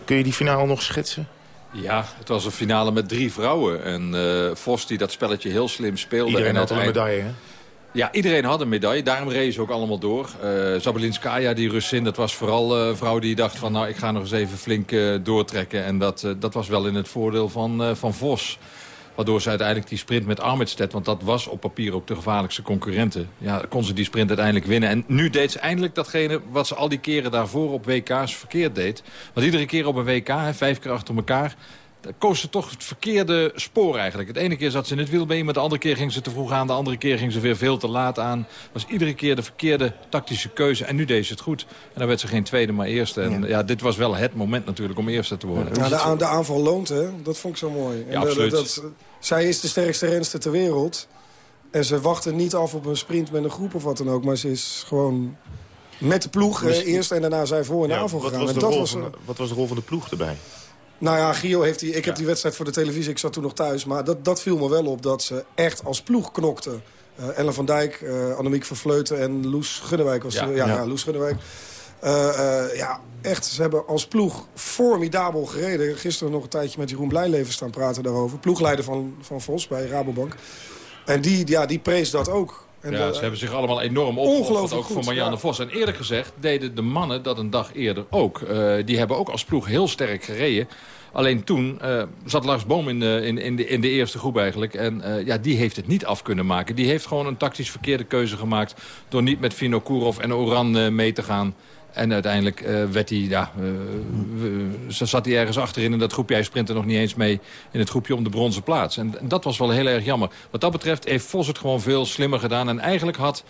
kun je die finale nog schetsen? Ja, het was een finale met drie vrouwen. En uh, Vos die dat spelletje heel slim speelde. Iedereen en had een medaille, hè? Ja, iedereen had een medaille. Daarom reden ze ook allemaal door. Uh, Zabelinskaya, die Russin, dat was vooral een vrouw die dacht van... nou, ik ga nog eens even flink uh, doortrekken. En dat, uh, dat was wel in het voordeel van, van Vos. Waardoor ze uiteindelijk die sprint met Armitstedt... want dat was op papier ook de gevaarlijkste concurrenten... ja, kon ze die sprint uiteindelijk winnen. En nu deed ze eindelijk datgene wat ze al die keren daarvoor op WK's verkeerd deed. Want iedere keer op een WK, hè, vijf keer achter elkaar koos ze toch het verkeerde spoor eigenlijk. Het ene keer zat ze in het wielbeen, maar de andere keer ging ze te vroeg aan. De andere keer ging ze weer veel te laat aan. was iedere keer de verkeerde tactische keuze. En nu deed ze het goed. En dan werd ze geen tweede, maar eerste. En ja, dit was wel het moment natuurlijk om eerste te worden. Ja, de, aan, de aanval loont, hè? Dat vond ik zo mooi. Ja, absoluut. Dat, zij is de sterkste renster ter wereld. En ze wachten niet af op een sprint met een groep of wat dan ook. Maar ze is gewoon met de ploeg eh, eerst en daarna zij voor de Ja, aanval gegaan. was En dat was, van, eh, wat was de rol van de ploeg erbij? Nou ja, Gio heeft die, ik heb die wedstrijd voor de televisie, ik zat toen nog thuis. Maar dat, dat viel me wel op, dat ze echt als ploeg knokten. Eh, Ellen van Dijk, eh Annemiek van Vleuten en Loes Gunnewijk was ja. Ja. Loes Gunnewijk. Eh, eh, ja, echt, ze hebben als ploeg formidabel gereden. Gisteren nog een tijdje met Jeroen Blijleven staan praten daarover. Ploegleider van, van Vos bij Rabobank. En die, ja, die prees dat ook. En ja, de- ze hebben zich allemaal enorm opgeofferd, ook voor goed, Marianne ja. Vos. En eerlijk gezegd deden de mannen dat een dag eerder ook. Eh, die hebben ook als ploeg heel sterk gereden. Alleen toen eh, zat Lars Boom in de, in, in, de, in de eerste groep eigenlijk. En eh, ja, die heeft het niet af kunnen maken. Die heeft gewoon een tactisch verkeerde keuze gemaakt... door niet met Vino Kurov en Oran eh, mee te gaan. En uiteindelijk eh, werd hij, ja, eh, zat hij ergens achterin in dat groepje. Hij sprintte nog niet eens mee in het groepje om de bronzen plaats. En, en dat was wel heel erg jammer. Wat dat betreft heeft Vos het gewoon veel slimmer gedaan. En eigenlijk had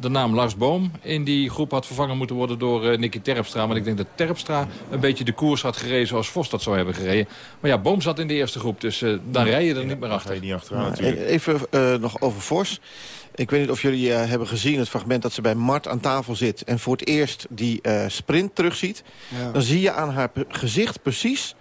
de naam Lars Boom in die groep had vervangen moeten worden door eh, Nicky Terpstra. Want ik denk dat Terpstra een beetje de koers had gereden zoals Vos dat zou hebben gereden. Maar ja, Boom zat in de eerste groep, dus dan rij je er niet meer achter. niet achteraan natuurlijk. Even eh, nog over Vos. Ik weet niet of jullie eh, hebben gezien het fragment dat ze bij Mart aan tafel zit... en voor het eerst die eh, sprint terugziet. Ja. Dan zie je aan haar gezicht precies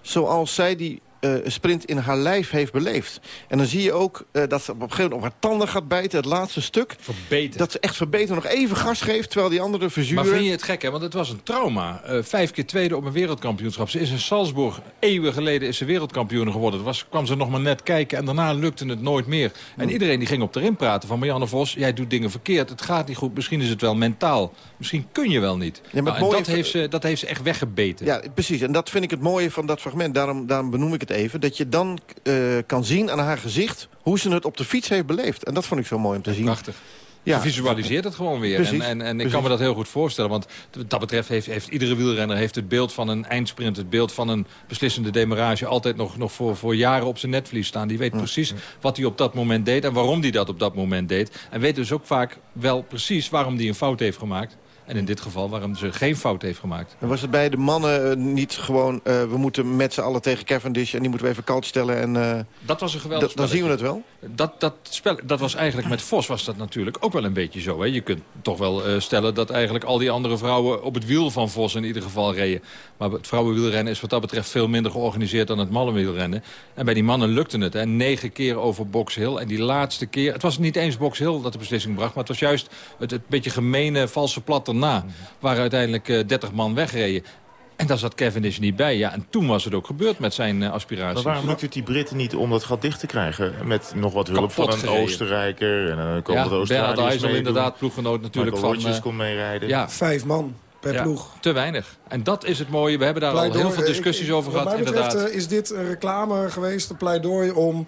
zoals zij die eh, sprint in haar lijf heeft beleefd. En dan zie je ook eh, dat ze op een gegeven moment op haar tanden gaat bijten. Het laatste stuk. Verbeten. Dat ze echt verbeten nog even gas geeft... terwijl die andere verzuren. Maar vind je het gek, hè? Want het was een trauma. Eh, vijf keer tweede op een wereldkampioenschap. Ze is in Salzburg, eeuwen geleden is ze wereldkampioen geworden. Het was, kwam ze nog maar net kijken en daarna lukte het nooit meer. En iedereen die ging op erin praten van... Marianne Vos, jij doet dingen verkeerd. Het gaat niet goed. Misschien is het wel mentaal. Misschien kun je wel niet. maar het Nou, en dat, heeft ze, dat heeft ze echt weggebeten. Ja, precies. En dat vind ik het mooie van dat fragment. Daarom, daarom benoem ik het even. Dat je dan eh, kan zien aan haar gezicht... hoe ze het op de fiets heeft beleefd. En dat vond ik zo mooi om te zien. Prachtig. Ja. Je visualiseert het gewoon weer. Precies, en en, en ik precies. kan me dat heel goed voorstellen. Want wat dat betreft heeft, heeft iedere wielrenner heeft het beeld van een eindsprint... het beeld van een beslissende demarrage... altijd nog, nog voor, voor jaren op zijn netvlies staan. Die weet precies wat hij op dat moment deed... en waarom hij dat op dat moment deed. En weet dus ook vaak wel precies waarom hij een fout heeft gemaakt. En in dit geval waarom ze geen fout heeft gemaakt. En was het bij de mannen eh, niet gewoon... eh, we moeten met z'n allen tegen Cavendish... en die moeten we even koud stellen en... eh, Dat was een geweldig Dan zien we het wel. Dat, dat, spel, dat was eigenlijk met Vos was dat natuurlijk ook wel een beetje zo. Hè? Je kunt toch wel stellen dat eigenlijk al die andere vrouwen op het wiel van Vos in ieder geval reden. Maar het vrouwenwielrennen is wat dat betreft veel minder georganiseerd dan het mannenwielrennen. En bij die mannen lukte het. Hè? Negen keer over Box Hill. En die laatste keer, het was niet eens Box Hill dat de beslissing bracht. Maar het was juist het, het beetje gemene valse plat Waar uiteindelijk eh 30 man wegreden. En daar zat Cavendish niet bij. Ja, en toen was het ook gebeurd met zijn eh, aspiraties. Maar waarom lukt het die Britten niet om dat gat dicht te krijgen? Met nog wat hulp van een gereden. Oostenrijker. En dan komen Ja, de Australiërs Bernard IJssel inderdaad, ploeggenoot natuurlijk Michael van... Eh, kon meerijden. Ja, Vijf man per ja, ploeg. te weinig. En dat is het mooie. We hebben daar al heel veel eh, discussies ik- over wat gehad, mij betreft inderdaad. eh, is dit een reclame geweest, een pleidooi om...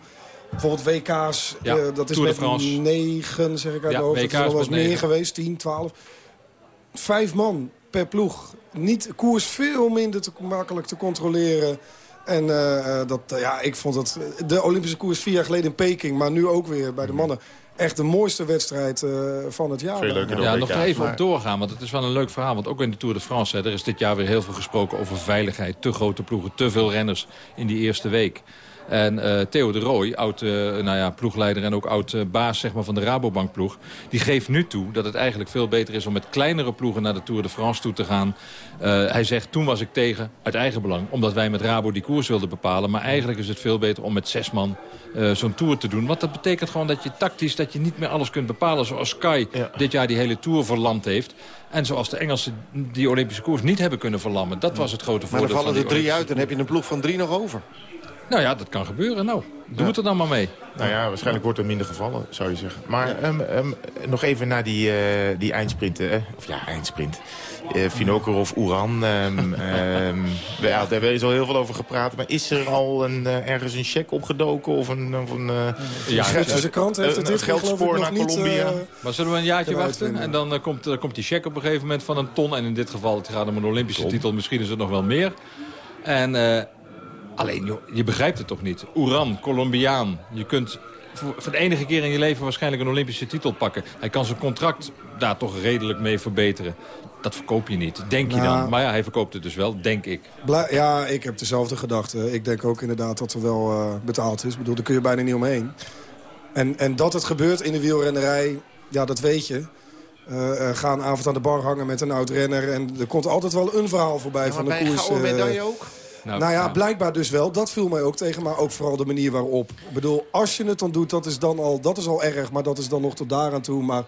Bijvoorbeeld WK's, Ja, eh, dat is Tour met negen, zeg ik uit Ja, de hoofd. WK's Dat is wel eens met meer geweest, 10, 12. Vijf man per ploeg. Niet, koers veel minder te, makkelijk te controleren. En eh, eh, dat, eh, ja, ik vond dat de Olympische koers vier jaar geleden in Peking... maar nu ook weer bij de mannen... echt de mooiste wedstrijd eh, van het jaar. Ja, nog er even op doorgaan, want het is wel een leuk verhaal. Want ook in de Tour de France, hè, er is dit jaar weer heel veel gesproken over veiligheid. Te grote ploegen, te veel renners in die eerste week. En uh, Theo de Rooij, oud uh, nou ja, ploegleider en ook oud uh, baas zeg maar, van de Rabobank ploeg... die geeft nu toe dat het eigenlijk veel beter is om met kleinere ploegen naar de Tour de France toe te gaan. hij zegt, toen was ik tegen, uit eigen belang, omdat wij met Rabo die koers wilden bepalen. Maar eigenlijk is het veel beter om met zes man zo'n Tour te doen. Want dat betekent gewoon dat je tactisch dat je niet meer alles kunt bepalen. Zoals Sky ja. dit jaar die hele Tour verlamd heeft. En zoals de Engelsen die Olympische koers niet hebben kunnen verlammen. Dat was het grote voordeel Maar dan vallen er drie uit en heb je een ploeg van drie nog over. Nou ja, dat kan gebeuren. Nou, doe het er dan maar mee. Nou ja, waarschijnlijk wordt er minder gevallen, zou je zeggen. Maar ja. um, um, nog even naar die, uh, die eindsprinten. Hè? Of ja, eindsprint. Uh, Vinokorov, Oeran. Um, ja, daar hebben we al heel veel over gepraat. Maar is er al een, uh, ergens een check opgedoken? Of een, of een, ja, de krant heeft het een geldspoor naar niet, Colombia? maar zullen we een jaartje wachten? En dan komt, komt die check op een gegeven moment van een ton. En in dit geval het gaat om een Olympische titel. Misschien is het nog wel meer. En... Alleen, joh, je begrijpt het toch niet. Oeran, Colombiaan. Je kunt voor, voor de enige keer in je leven waarschijnlijk een Olympische titel pakken. Hij kan zijn contract daar toch redelijk mee verbeteren. Dat verkoop je niet, denk je Nou. dan. Maar ja, hij verkoopt het dus wel, denk ik. Ja, ik heb dezelfde gedachte. Ik denk ook inderdaad dat er wel eh, betaald is. Ik bedoel, daar kun je bijna niet omheen. En, en dat het gebeurt in de wielrennerij, ja, dat weet je. Eh, eh, ga een avond aan de bar hangen met een oud renner. En er komt altijd wel een verhaal voorbij van de bij koers. gouden eh, medaille ook? Nou, ja, blijkbaar dus wel. Dat viel mij ook tegen, maar ook vooral de manier waarop. Ik bedoel, als je het dan doet, dat is dan al, dat is al erg. Maar dat is dan nog tot daaraan toe. Maar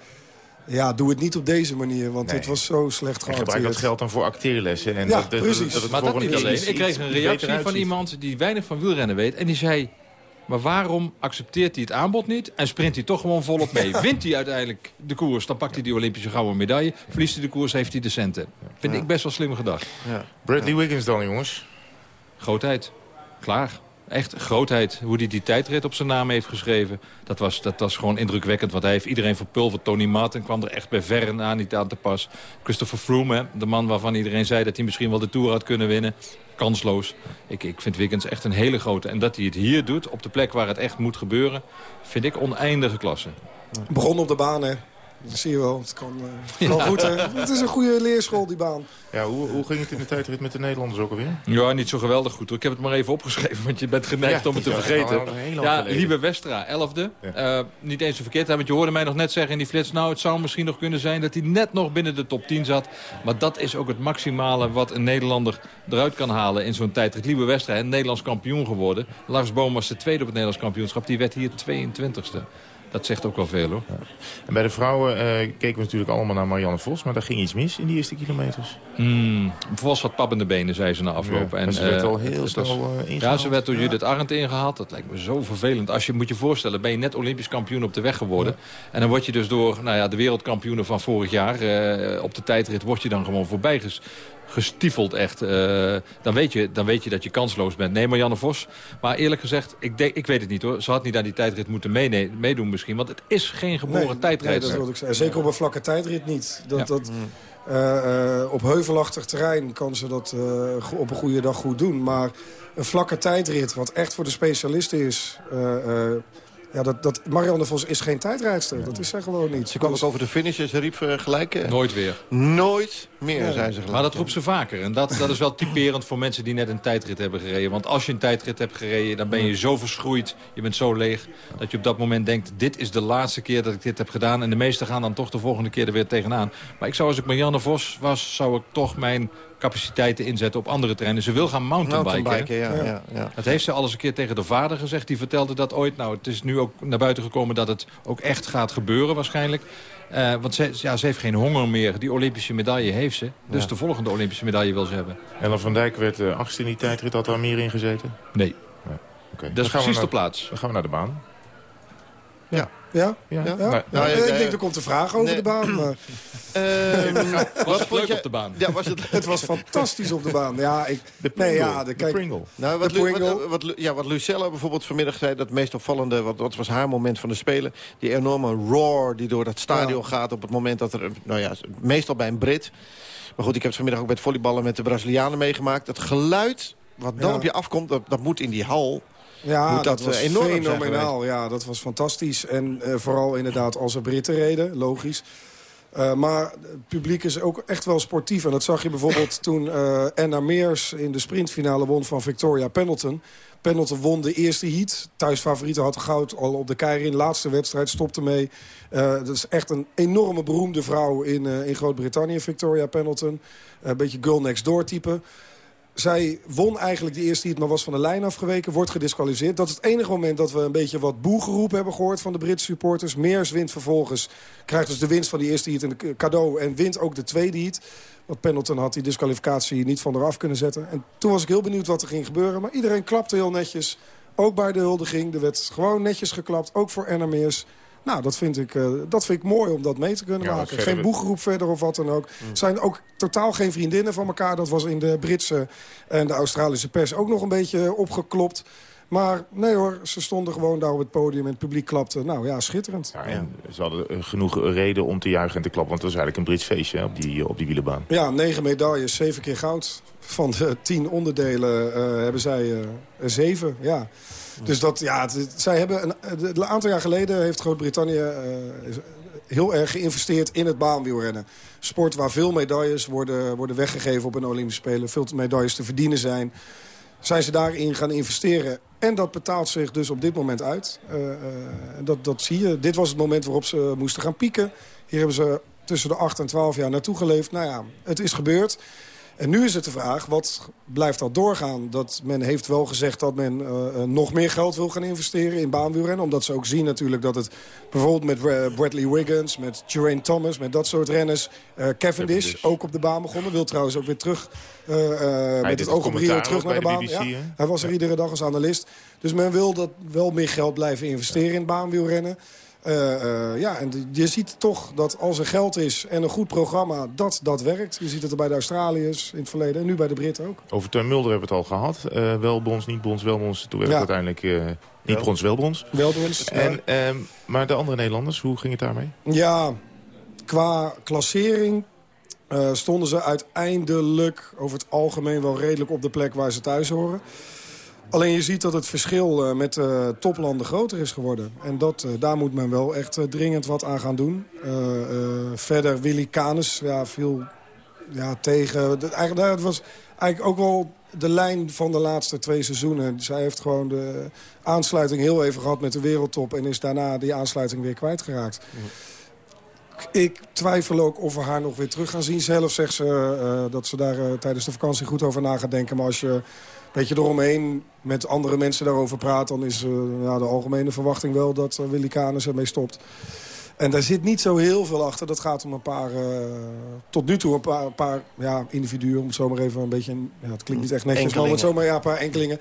ja, doe het niet op deze manier, want Nee. het was zo slecht En gebruik dat geld dan voor acteerlessen. En Ja, dat, dat, precies. Dat het Maar dat volgende niet alleen. iets- Ik kreeg een reactie van uitziet. iemand die weinig van wielrennen weet. En die zei, maar waarom accepteert hij het aanbod niet... en sprint hij toch gewoon volop mee? Wint hij uiteindelijk de koers, dan pakt hij die Olympische gouden medaille. Verliest hij de koers, heeft hij de centen. Vind Ja. ik best wel slim gedacht. Bradley Wiggins dan, jongens. Grootheid. Klaar. Echt grootheid. Hoe hij die tijdrit op zijn naam heeft geschreven. Dat was, dat was gewoon indrukwekkend. Want hij heeft iedereen verpulverd. Tony Martin kwam er echt bij verre na niet aan te pas. Christopher Froome, hè, de man waarvan iedereen zei... dat hij misschien wel de Tour had kunnen winnen. Kansloos. Ik, ik vind Wiggins echt een hele grote. En dat hij het hier doet, op de plek waar het echt moet gebeuren... vind ik oneindige klasse. Begon op de baan, hè. Dat zie je wel. Het kan, eh, Ja. goed, hè. Het is een goede leerschool, die baan. Ja, hoe, hoe ging het in de tijdrit met de Nederlanders ook alweer? Ja, niet zo geweldig goed. hoor. Ik heb het maar even opgeschreven, want je bent geneigd Ja, om het te ja, vergeten. Ja. Liebe Westra, 11e. Eh, niet eens zo verkeerd, hè, want je hoorde mij nog net zeggen in die flits... nou, het zou misschien nog kunnen zijn dat hij net nog binnen de top 10 zat. Maar dat is ook het maximale wat een Nederlander eruit kan halen in zo'n tijdrit. Liebe Westra, hè, Nederlands kampioen geworden. Lars Boom was de tweede op het Nederlands kampioenschap. Die werd hier 22e. Dat zegt ook wel veel, hoor. En bij de vrouwen eh, keken we natuurlijk allemaal naar Marianne Vos. Maar daar ging iets mis in die eerste kilometers. Mm, Vos had pappende benen, zei ze na afloop. Ja, maar ze werd eh, al heel het snel, was- eh, Ja, ingehaald. ze werd door. Judith Arendt ingehaald. Dat lijkt me zo vervelend. Als je moet je voorstellen, ben je net Olympisch kampioen op de weg geworden. En dan word je dus door nou ja, de wereldkampioenen van vorig jaar... eh, op de tijdrit word je dan gewoon voorbij gestiefeld echt. Eh, dan, weet je, dan weet je dat je kansloos bent. Nee, Marianne Vos. Maar eerlijk gezegd, ik, denk, ik weet het niet hoor. Ze had niet aan die tijdrit moeten meedoen misschien. Want het is geen geboren nee, tijdrit. dat wilde ik zeggen. Zeker op een vlakke tijdrit niet. Dat, Ja. dat, eh, eh, op heuvelachtig terrein kan ze dat eh, op een goede dag goed doen. Maar een vlakke tijdrit, wat echt voor de specialisten is... ja, dat, dat, Marianne Vos is geen tijdrijdster. Dat is zij gewoon niet. Ze kwam ook over de finish en ze riep gelijk... eh, Nooit weer. Nooit meer, Ja. zijn ze gelijk. Maar dat roept ze vaker. En dat, dat is wel typerend voor mensen die net een tijdrit hebben gereden. Want als je een tijdrit hebt gereden, dan ben je zo verschroeid. Je bent zo leeg dat je op dat moment denkt... dit is de laatste keer dat ik dit heb gedaan. En de meesten gaan dan toch de volgende keer er weer tegenaan. Maar ik zou, als ik Marianne Vos was, zou ik toch mijn capaciteiten inzetten op andere terreinen. Ze wil gaan mountainbiken. Mountainbiken, ja, ja, ja. Dat heeft ze al eens een keer tegen de vader gezegd. Die vertelde dat ooit. Nou, het is nu ook naar buiten gekomen dat het ook echt gaat gebeuren waarschijnlijk. Eh, want ze, ja, ze heeft geen honger meer. Die Olympische medaille heeft ze. Dus Ja. de volgende Olympische medaille wil ze hebben. Ellen van Dijk werd eh, achtste in die tijdrit. Had daar meer in gezeten? Nee. Oké. Dat Dan is gaan we precies naar- de plaats. Dan gaan we naar de baan. Ja. Ja? Ja. Ja? Nou, Ja, nou, ik eh, denk er komt een vraag over nee. de baan. Maar Ehm, Was wat het vond leuk je- op de baan? Ja, was het... het was fantastisch op de baan. Ja, ik, De nee, Pringle. ja, de, Pringle. Nou, wat, De Lu- Pringle. wat, wat, ja, wat Lucella bijvoorbeeld vanmiddag zei... dat meest opvallende, wat, wat was haar moment van de Spelen... die enorme roar die door dat stadion gaat... op het moment dat er, nou ja, meestal bij een Brit... maar goed, ik heb het vanmiddag ook met volleyballen met de Brazilianen meegemaakt. Het geluid wat dan Ja. op je afkomt, dat, dat moet in die hal... Ja, dat, dat, was eh, enorm fenomenaal. Ja, dat was fantastisch. En eh, vooral inderdaad als er Britten reden, logisch. Uh, maar het publiek is ook echt wel sportief. En dat zag je bijvoorbeeld toen uh, Anna Meers in de sprintfinale won van Victoria Pendleton. Pendleton won de eerste heat. Thuisfavorieten had goud al op de Keirin. Laatste wedstrijd stopte mee. Uh, dat is echt een enorme beroemde vrouw in, in Groot-Brittannië, Victoria Pendleton. Een beetje girl next door type. Zij won eigenlijk de eerste heat, maar was van de lijn afgeweken. Wordt gedisqualificeerd. Dat is het enige moment dat we een beetje wat boegeroep hebben gehoord van de Britse supporters. Meers wint vervolgens. Krijgt dus de winst van die eerste in de cadeau. En wint ook de tweede heat. Want Pendleton had die disqualificatie niet van eraf kunnen zetten. En toen was ik heel benieuwd wat er ging gebeuren. Maar iedereen klapte heel netjes. Ook bij de huldiging. Er werd gewoon netjes geklapt. Ook voor Anna Meers. Nou, dat vind, ik, uh, dat vind ik mooi om dat mee te kunnen maken. Geen boegeroep verder of wat dan ook. Mm. zijn ook totaal geen vriendinnen van elkaar. Dat was in de Britse en de Australische pers ook nog een beetje opgeklopt. Maar nee hoor, ze stonden gewoon daar op het podium en het publiek klapte. Nou ja, schitterend. Ja, en ze hadden eh, genoeg reden om te juichen en te klappen. Want het was eigenlijk een Brits feestje op, die, op die wielenbaan. Ja, negen medailles, zeven keer goud. Van de tien onderdelen uh, hebben zij uh, zeven, ja. Dus dat, ja, zij hebben een, een, aantal jaar geleden heeft Groot-Brittannië uh, heel erg geïnvesteerd in het baanwielrennen. Sport waar veel medailles worden, worden weggegeven op een Olympische Spelen. Veel medailles te verdienen zijn. Zijn ze daarin gaan investeren. En dat betaalt zich dus op dit moment uit. Uh, uh, dat, dat zie je. Dit was het moment waarop ze moesten gaan pieken. Hier hebben ze tussen de 8 en 12 jaar naartoe geleefd. Nou ja, het is gebeurd. En nu is het de vraag, wat blijft dat doorgaan? Dat men heeft wel gezegd dat men uh, nog meer geld wil gaan investeren in baanwielrennen. Omdat ze ook zien natuurlijk dat het bijvoorbeeld met Bradley Wiggins... met Geraint Thomas, met dat soort renners... Uh, Cavendish, Cavendish, ook op de baan begonnen. Wil trouwens ook weer terug met het oog op Rio terug naar de, baan. ja, hij was er iedere dag als analist. Dus men wil dat wel meer geld blijven investeren in baanwielrennen. Uh, uh, ja, en je ziet toch dat als er geld is en een goed programma, dat dat werkt. Je ziet het er bij de Australiërs in het verleden en nu bij de Britten ook. Over Teun Mulder hebben we het al gehad. Uh, wel brons, niet brons, wel brons. Toen werd ja. het uiteindelijk niet brons, wel brons. Wel brons, en, ehm, Maar de andere Nederlanders, hoe ging het daarmee? Ja, qua klassering stonden ze uiteindelijk over het algemeen wel redelijk op de plek waar ze thuis horen. Alleen je ziet dat het verschil uh, met uh, toplanden groter is geworden. En dat, uh, daar moet men wel echt dringend wat aan gaan doen. verder Willy Canes ja, viel ja, tegen... De, eigenlijk, het was eigenlijk ook wel de lijn van de laatste twee seizoenen. Zij heeft gewoon de aansluiting heel even gehad met de wereldtop... en is daarna die aansluiting weer kwijtgeraakt. Ik twijfel ook of we haar nog weer terug gaan zien. Zelf zegt ze dat ze daar tijdens de vakantie goed over na gaat denken. Maar als je beetje eromheen met andere mensen daarover praat... dan is uh, ja, de algemene verwachting wel dat Willy Canes ermee stopt. En daar zit niet zo heel veel achter. Dat gaat om een paar, uh, tot nu toe een paar, een paar ja, individuen. Om het zomaar even een beetje, ja, het klinkt niet echt netjes, maar om het zomaar ja, een paar enkelingen.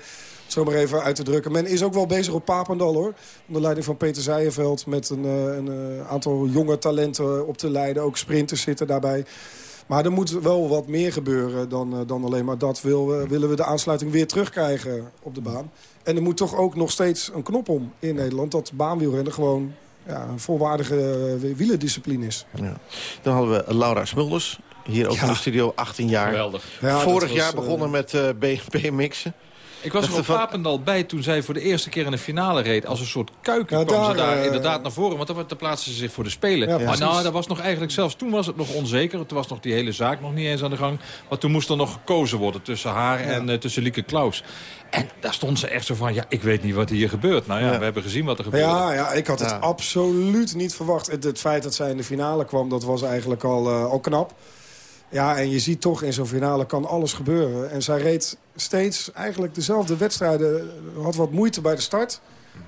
Zomaar even uit te drukken. Men is ook wel bezig op Papendal hoor. Onder leiding van Peter Zijenveld. Met een, een aantal jonge talenten op te leiden. Ook sprinters zitten daarbij. Maar er moet wel wat meer gebeuren dan, uh, dan alleen maar dat. Wil, willen we de aansluiting weer terugkrijgen op de baan. En er moet toch ook nog steeds een knop om in Nederland... dat baanwielrennen gewoon ja, een volwaardige wielendiscipline is. Ja. Dan hadden we Laura Smulders. Hier ook ja. in de studio, 18 jaar. Geweldig. Vorig was, jaar begonnen met uh, BMX'en. Ik was er op Papendal bij toen zij voor de eerste keer in de finale reed. Als een soort kuiken ja, kwam daar, ze daar uh, inderdaad naar voren. Want dan plaatsen ze zich voor de Spelen. Ja, maar nou, dat was nog eigenlijk zelfs toen was het nog onzeker. Toen was nog die hele zaak nog niet eens aan de gang. Maar toen moest er nog gekozen worden tussen haar en uh, tussen Lieke Klaus. En daar stond ze echt zo van, ja, ik weet niet wat hier gebeurt. Nou ja, we hebben gezien wat er gebeurde. Ja, ja ik had het absoluut niet verwacht. Het, het, feit dat zij in de finale kwam, dat was eigenlijk al, uh, al knap. Ja, en je ziet toch in zo'n finale kan alles gebeuren. En zij reed steeds eigenlijk dezelfde wedstrijden. Had wat moeite bij de start.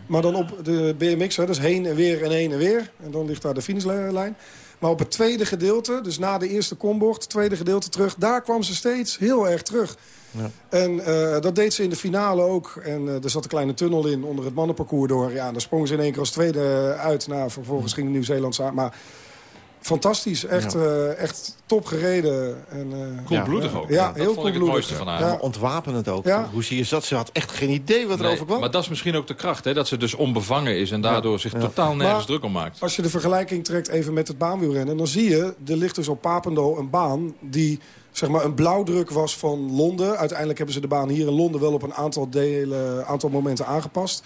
Maar dan op de BMX, hè, dus heen en weer en heen en weer. En dan ligt daar de finishlijn. Maar op het tweede gedeelte, dus na de eerste kombocht, tweede gedeelte terug... daar kwam ze steeds heel erg terug. Ja. En uh, dat deed ze in de finale ook. En uh, er zat een kleine tunnel in onder het mannenparcours door. Ja, en daar sprong ze in één keer als tweede uit. Nou, vervolgens ging Nieuw-Zeeland samen. Maar fantastisch. Echt, ja. uh, echt top gereden. En, uh, koelbloedig ja. ook. Ja, dat heel vond ik het mooiste van haar. Ja. Ontwapenend ook. Ja. Hoe zie je dat? Ze had echt geen idee wat nee, er over kwam. Maar dat is misschien ook de kracht. Hè? Dat ze dus onbevangen is en daardoor zich totaal nergens maar, druk om maakt. Als je de vergelijking trekt even met het baanwielrennen... dan zie je, er ligt dus op Papendal een baan die zeg maar een blauwdruk was van Londen. Uiteindelijk hebben ze de baan hier in Londen wel op een aantal, delen, aantal momenten aangepast.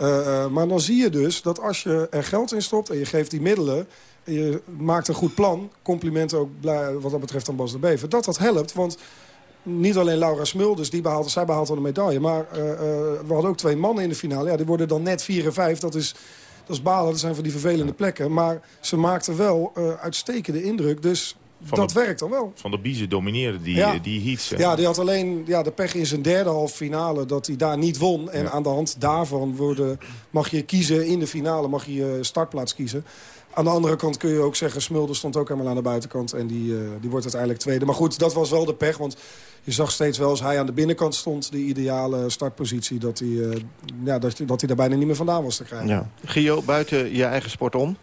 Uh, maar dan zie je dus dat als je er geld in stopt en je geeft die middelen... je maakt een goed plan, complimenten ook wat dat betreft aan Bas de Bever... dat dat helpt, want niet alleen Laura Smulders, die behaalt, zij behaalt al een medaille... maar uh, we hadden ook twee mannen in de finale. Ja, die worden dan net 4 en 5, dat is, dat is balen, dat zijn van die vervelende plekken. Maar ze maakten wel uitstekende indruk, dus van dat werkt dan wel. Van de Biezen domineerde die, ja. die heats. Ja, die had alleen ja, de pech in zijn derde halve finale dat hij daar niet won. En aan de hand daarvan worden, mag je kiezen in de finale, mag je startplaats kiezen. Aan de andere kant kun je ook zeggen, Smulder stond ook helemaal aan de buitenkant. En die, uh, die wordt uiteindelijk tweede. Maar goed, dat was wel de pech. Want je zag steeds wel als hij aan de binnenkant stond... de ideale startpositie, dat hij, uh, ja, dat, dat hij daar bijna niet meer vandaan was te krijgen. Ja. Gio, buiten je eigen sport om...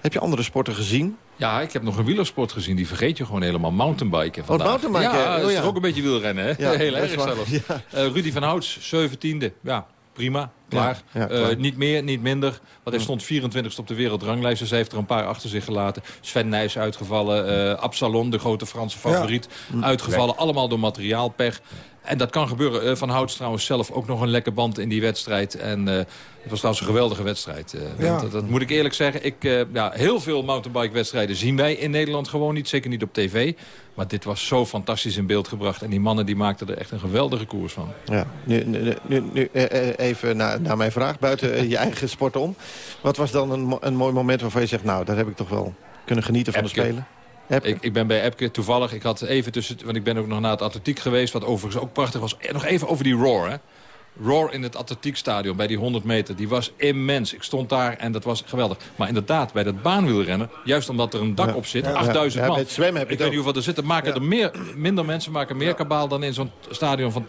Heb je andere sporten gezien? Ja, ik heb nog een wielersport gezien. Die vergeet je gewoon helemaal. Mountainbiken vandaag. Oh, mountainbiken? Ja, dat oh, is toch ook een beetje wielrennen, hè? Ja, Heel erg zelfs. Ja. Uh, Rudy van Houts, 17e. Ja, prima. Klaar. Ja, klaar. Uh, niet meer, niet minder. Want hij stond 24 op de wereldranglijst. Dus hij heeft er een paar achter zich gelaten. Sven Nijs uitgevallen. Uh, Absalon, de grote Franse favoriet. Uitgevallen. Allemaal door materiaalpech. En dat kan gebeuren. Van Houts trouwens zelf ook nog een lekker band in die wedstrijd. En uh, het was trouwens een geweldige wedstrijd. Uh, ja. dat, dat, moet ik eerlijk zeggen. Ik, uh, ja, heel veel mountainbike-wedstrijden zien wij in Nederland gewoon niet. Zeker niet op tv. Maar dit was zo fantastisch in beeld gebracht. En die mannen die maakten er echt een geweldige koers van. Ja, nu, nu, nu, nu even naar, naar mijn vraag. Buiten je eigen sport om. Wat was dan een, een mooi moment waarvan je zegt... nou, daar heb ik toch wel kunnen genieten van Epke. de Spelen? Ik, ik, ben bij Epke toevallig. Ik had even tussen, want ik ben ook nog naar het atletiek geweest. Wat overigens ook prachtig was. Nog even over die roar. Hè. Roar in het atletiekstadion bij die 100 meter. Die was immens. Ik stond daar en dat was geweldig. Maar inderdaad, bij dat baanwielrennen... juist omdat er een dak op zit, Ja. 8000 Ja, man. zwemmen heb ik weet niet hoeveel er zitten. Maken er meer, minder mensen maken meer kabaal dan in zo'n stadion van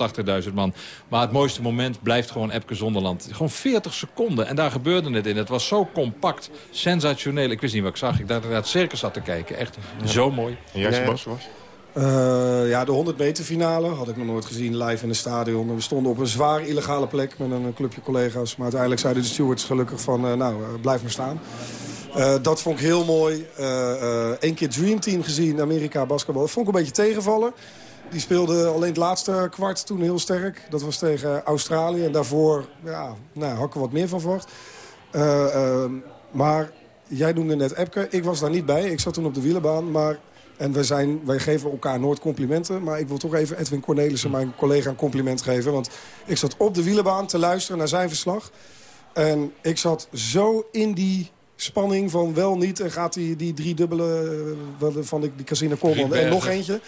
80.000 man. Maar het mooiste moment blijft gewoon Epke Zonderland. Gewoon 40 seconden en daar gebeurde het in. Het was zo compact, sensationeel. Ik wist niet wat ik zag. Ik dacht dat ik naar het circus zat te kijken. Echt zo mooi. En jij, Sebas, was? Eh, ja, de 100 meter finale had ik nog nooit gezien live in een stadion. We stonden op een zwaar illegale plek met een clubje collega's. Maar uiteindelijk zeiden de stewards gelukkig van, eh, nou, eh, blijf maar staan. Dat vond ik heel mooi. Eén keer Dream Team gezien, Amerika basketbal. Dat vond ik een beetje tegenvallen. Die speelde alleen het laatste kwart toen heel sterk. Dat was tegen Australië. En daarvoor ja, nou, had ik er wat meer van verwacht. Eh, eh, maar jij noemde net Epke. Ik was daar niet bij. Ik zat toen op de wielerbaan. Maar, en wij, zijn, wij geven elkaar nooit complimenten. Maar ik wil toch even Edwin Cornelissen, mijn collega, een compliment geven. Want ik zat op de wielerbaan te luisteren naar zijn verslag. En ik zat zo in die spanning van wel niet. En gaat die, die drie dubbele eh, van die, die Casino Coleman en nog eentje.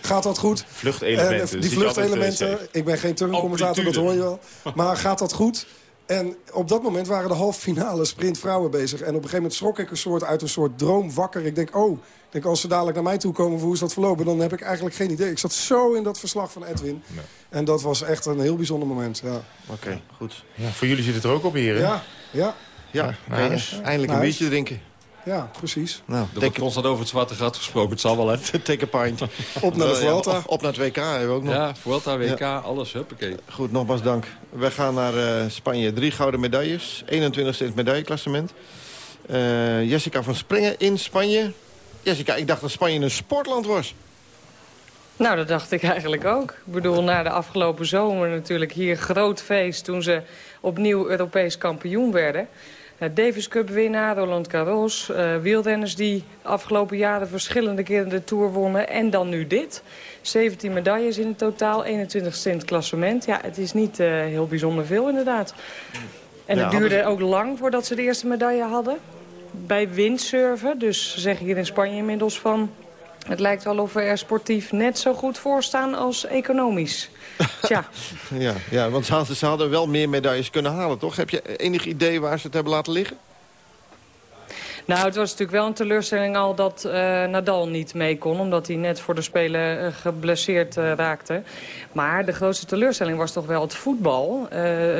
Gaat dat goed? Vluchtelementen, En, dus die eh, vluchtelementen. ik ben geen turncommentator, dat hoor je wel. Maar gaat dat goed? En op dat moment waren de halve finale sprintvrouwen bezig. En op een gegeven moment schrok ik een soort uit een soort droom wakker. Ik denk, oh, denk, als ze dadelijk naar mij toe komen, hoe is dat verlopen? Dan heb ik eigenlijk geen idee. Ik zat zo in dat verslag van Edwin. En dat was echt een heel bijzonder moment. Ja, Oké, goed. Ja, voor jullie zit het er ook op, heren. ja, ja, Ja, naar nee, huis. eindelijk een biertje drinken. ja precies. Nou, Er wordt constant over het zwarte gat gesproken. Het zal wel, hè? take a pint. Op naar de Eh, ja, Vuelta. op, op naar het WK hebben we ook nog. Ja, Vuelta, WK, alles, huppakee. Goed, nogmaals dank. We gaan naar eh, Spanje. Drie gouden medailles. 21ste in het medailleklassement. Eh, Jessica van Springen in Spanje. Jessica, ik dacht dat Spanje een sportland was. Nou, dat dacht ik eigenlijk ook. Ik bedoel, na de afgelopen zomer natuurlijk hier groot feest... toen ze opnieuw Europees kampioen werden. Eh, Davis Cup winnaar, Roland Garros. eh, wielrenners die de afgelopen jaren verschillende keren de Tour wonnen. En dan nu dit. 17 medailles in het totaal, 21 in het klassement. Ja, het is niet eh, heel bijzonder veel inderdaad. En Ja, het duurde ook lang voordat ze de eerste medaille hadden. Bij windsurfen, dus ze zeggen hier in Spanje inmiddels van... Het lijkt wel of we er sportief net zo goed voor staan als economisch. Tja, Ja, ja want ze hadden, ze hadden wel meer medailles kunnen halen, toch? Heb je enig idee waar ze het hebben laten liggen? Nou het was natuurlijk wel een teleurstelling al dat eh, Nadal niet mee kon... omdat hij net voor de Spelen eh, geblesseerd eh, raakte. Maar de grootste teleurstelling was toch wel het voetbal...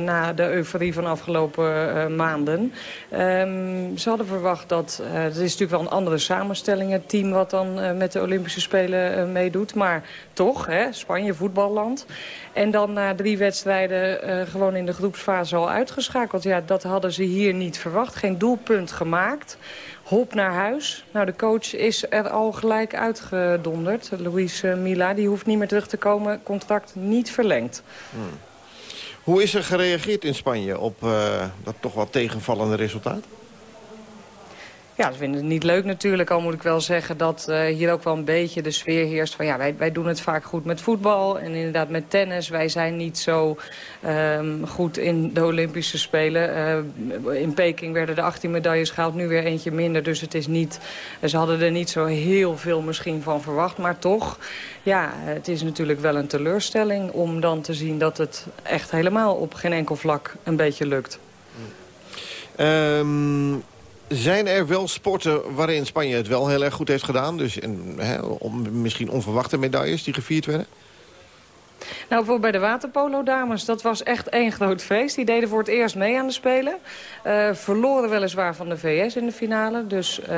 na de euforie van afgelopen maanden. Ehm, ze hadden verwacht dat... het is natuurlijk wel een andere samenstelling, het team... wat dan met de Olympische Spelen meedoet. Maar toch, hè, Spanje, voetballand. En dan na drie wedstrijden eh, gewoon in de groepsfase al uitgeschakeld. Ja, dat hadden ze hier niet verwacht. Geen doelpunt gemaakt. Hop naar huis. Nou, de coach is er al gelijk uitgedonderd. Luis eh, Mila, die hoeft niet meer terug te komen. Contract niet verlengd. Hoe is er gereageerd in Spanje op uh, dat toch wel tegenvallende resultaat? Ja, ze vinden het niet leuk natuurlijk. Al moet ik wel zeggen dat uh, hier ook wel een beetje de sfeer heerst van... ja, wij, wij doen het vaak goed met voetbal en inderdaad met tennis. Wij zijn niet zo um, goed in de Olympische Spelen. Uh, in Peking werden er 18 medailles gehaald, nu weer eentje minder. Dus het is niet, ze hadden er niet zo heel veel misschien van verwacht. Maar toch, ja, het is natuurlijk wel een teleurstelling... om dan te zien dat het echt helemaal op geen enkel vlak een beetje lukt. Um, zijn er wel sporten waarin Spanje het wel heel erg goed heeft gedaan? Dus en, om, misschien onverwachte medailles die gevierd werden? Nou, bijvoorbeeld bij de waterpolo-dames, dat was echt één groot feest. Die deden voor het eerst mee aan de Spelen. Uh, verloren weliswaar van de VS in de finale, dus uh,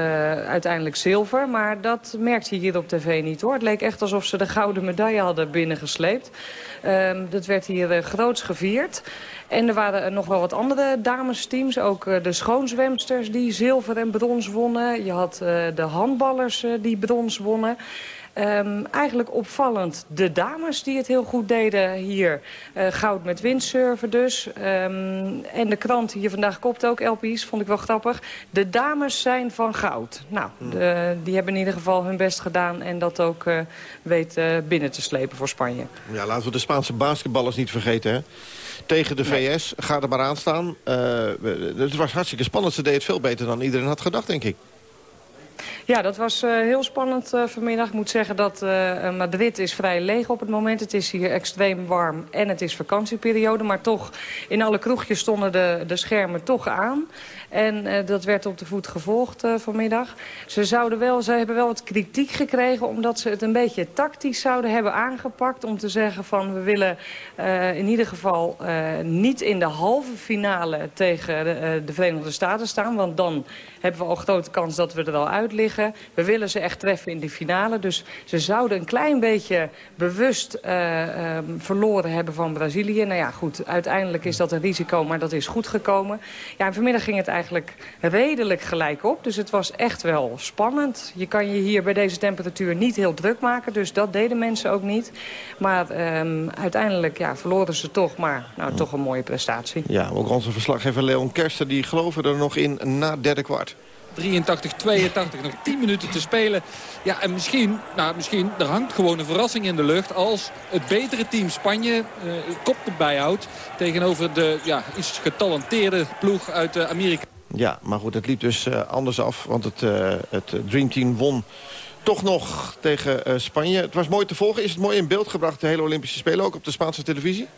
uiteindelijk zilver. Maar dat merkte je hier op tv niet, hoor. Het leek echt alsof ze de gouden medaille hadden binnengesleept. Uh, dat werd hier uh, groots gevierd. En er waren nog wel wat andere damesteams. Ook de schoonzwemsters die zilver en brons wonnen. Je had de handballers die brons wonnen. Um, eigenlijk opvallend de dames die het heel goed deden hier. Uh, goud met windsurfen dus. Um, en de krant hier vandaag kopt ook LP's, vond ik wel grappig. De dames zijn van goud. Nou, de, die hebben in ieder geval hun best gedaan... en dat ook uh, weet uh, binnen te slepen voor Spanje. Ja, laten we de Spaanse basketballers niet vergeten, hè? Tegen de VS, nee. ga er maar aan staan. het was hartstikke spannend. Ze deed het veel beter dan iedereen had gedacht, denk ik. Ja, dat was uh, heel spannend uh, vanmiddag. Ik moet zeggen dat uh, Madrid is vrij leeg op het moment. Het is hier extreem warm en het is vakantieperiode. Maar toch, in alle kroegjes stonden de, de schermen toch aan. En uh, dat werd op de voet gevolgd uh, vanmiddag. Ze, zouden wel, ze hebben wel wat kritiek gekregen omdat ze het een beetje tactisch zouden hebben aangepakt. Om te zeggen van we willen uh, in ieder geval niet in de halve finale tegen de, de Verenigde Staten staan. Want dan hebben we al grote kans dat we er al uit liggen. We willen ze echt treffen in de finale. Dus ze zouden een klein beetje bewust um, verloren hebben van Brazilië. Nou ja, goed, uiteindelijk is dat een risico, maar dat is goed gekomen. Ja, en vanmiddag ging het eigenlijk redelijk gelijk op. Dus het was echt wel spannend. Je kan je hier bij deze temperatuur niet heel druk maken. Dus dat deden mensen ook niet. Maar um, uiteindelijk ja, verloren ze toch. Maar nou, toch een mooie prestatie. Ja, ook onze verslaggever Leon Kersten die geloven er nog in na derde kwart. 83, 82, nog 10 minuten te spelen. Ja, en misschien, nou, misschien, er hangt gewoon een verrassing in de lucht... als het betere team Spanje uh, kop erbij houdt... tegenover de ja, iets getalenteerde ploeg uit uh, Amerika. Ja, maar goed, het liep dus uh, anders af, want het, uh, het Dream Team won toch nog tegen uh, Spanje. Het was mooi te volgen. Is het mooi in beeld gebracht, de hele Olympische Spelen, ook op de Spaanse televisie?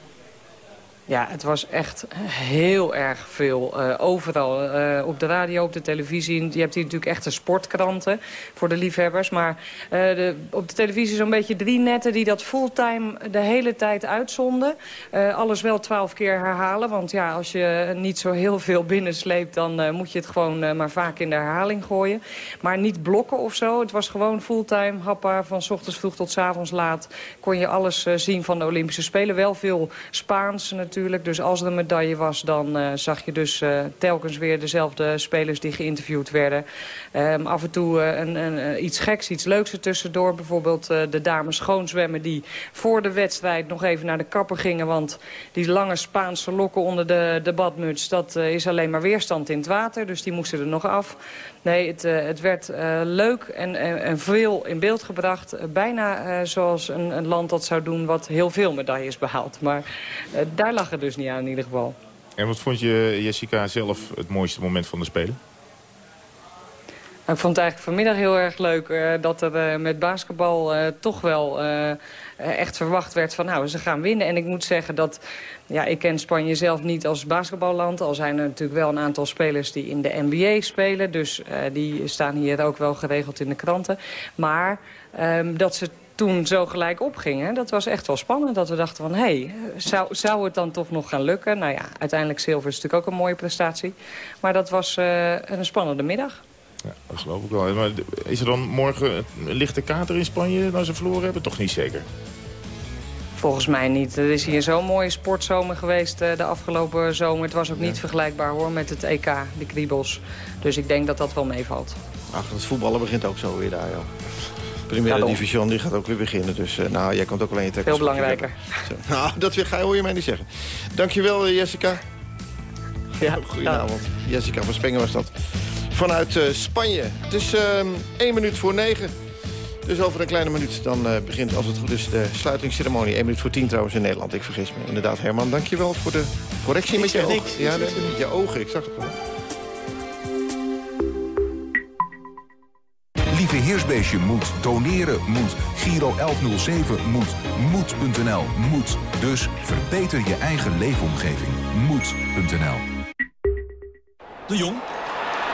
Ja, het was echt heel erg veel. Uh, overal, uh, op de radio, op de televisie. Je hebt hier natuurlijk echte sportkranten voor de liefhebbers. Maar uh, de, op de televisie zo'n beetje drie netten die dat fulltime de hele tijd uitzonden. alles wel twaalf keer herhalen. Want ja, als je niet zo heel veel binnensleept... dan moet je het gewoon maar vaak in de herhaling gooien. Maar niet blokken of zo. Het was gewoon fulltime, happa, van s ochtends vroeg tot s avonds laat. Kon je alles zien van de Olympische Spelen. Wel veel Spaans natuurlijk Dus als er een medaille was, dan uh, zag je dus uh, telkens weer dezelfde spelers die geïnterviewd werden. Um, af en toe uh, een, een, iets geks, iets leuks ertussendoor. Bijvoorbeeld de dames schoonzwemmen die voor de wedstrijd nog even naar de kapper gingen. Want die lange Spaanse lokken onder de, de badmuts, dat is alleen maar weerstand in het water. Dus die moesten er nog af. Nee, het, het werd leuk en, en, veel in beeld gebracht. bijna zoals een, een, land dat zou doen wat heel veel medailles behaalt. Maar daar lag er dus niet aan in ieder geval. En wat vond je, Jessica, zelf het mooiste moment van de Spelen? Ik vond het eigenlijk vanmiddag heel erg leuk uh, dat er uh, met basketbal uh, toch wel echt verwacht werd van nou, ze gaan winnen. En ik moet zeggen dat, ja, ik ken Spanje zelf niet als basketballand. Al zijn er natuurlijk wel een aantal spelers die in de NBA spelen. Dus die staan hier ook wel geregeld in de kranten. Maar um, dat ze toen zo gelijk opgingen. Dat was echt wel spannend. Dat we dachten van, hé, hey, zou, zou het dan toch nog gaan lukken? Nou ja, uiteindelijk zilver is natuurlijk ook een mooie prestatie. Maar dat was een spannende middag. Ja, dat geloof ik wel. Maar is er dan morgen een lichte kater in Spanje als ze verloren hebben? Toch niet zeker? Volgens mij niet. Er is hier zo'n mooie sportzomer geweest uh, de afgelopen zomer. Het was ook niet ja. vergelijkbaar hoor met het EK, de kriebels. Dus ik denk dat dat wel meevalt. Ach, het voetballen begint ook zo weer daar, joh. Primera. Division die gaat ook weer beginnen. Dus eh, nou, jij komt ook alleen je Veel belangrijker. Zo. Nou, dat weer ga je, hoor je mij niet zeggen. Dankjewel, eh, Jessica. Ja, Goedenavond. Jessica van Spengen was dat. Vanuit eh, Spanje. Het is ehm, één minuut voor negen. Dus over een kleine minuut dan eh, begint, als het goed is, de sluitingsceremonie. Eén minuut voor tien trouwens in Nederland. Ik vergis me. Inderdaad, Herman, dankjewel voor de correctie met je ogen. niks. Ja, niks. je ogen, ik zag het wel. Lieve Heersbeestje moet, doneren moet, Giro 1107 moet, moed.nl moet. Dus verbeter je eigen leefomgeving. Moed.nl De Jong.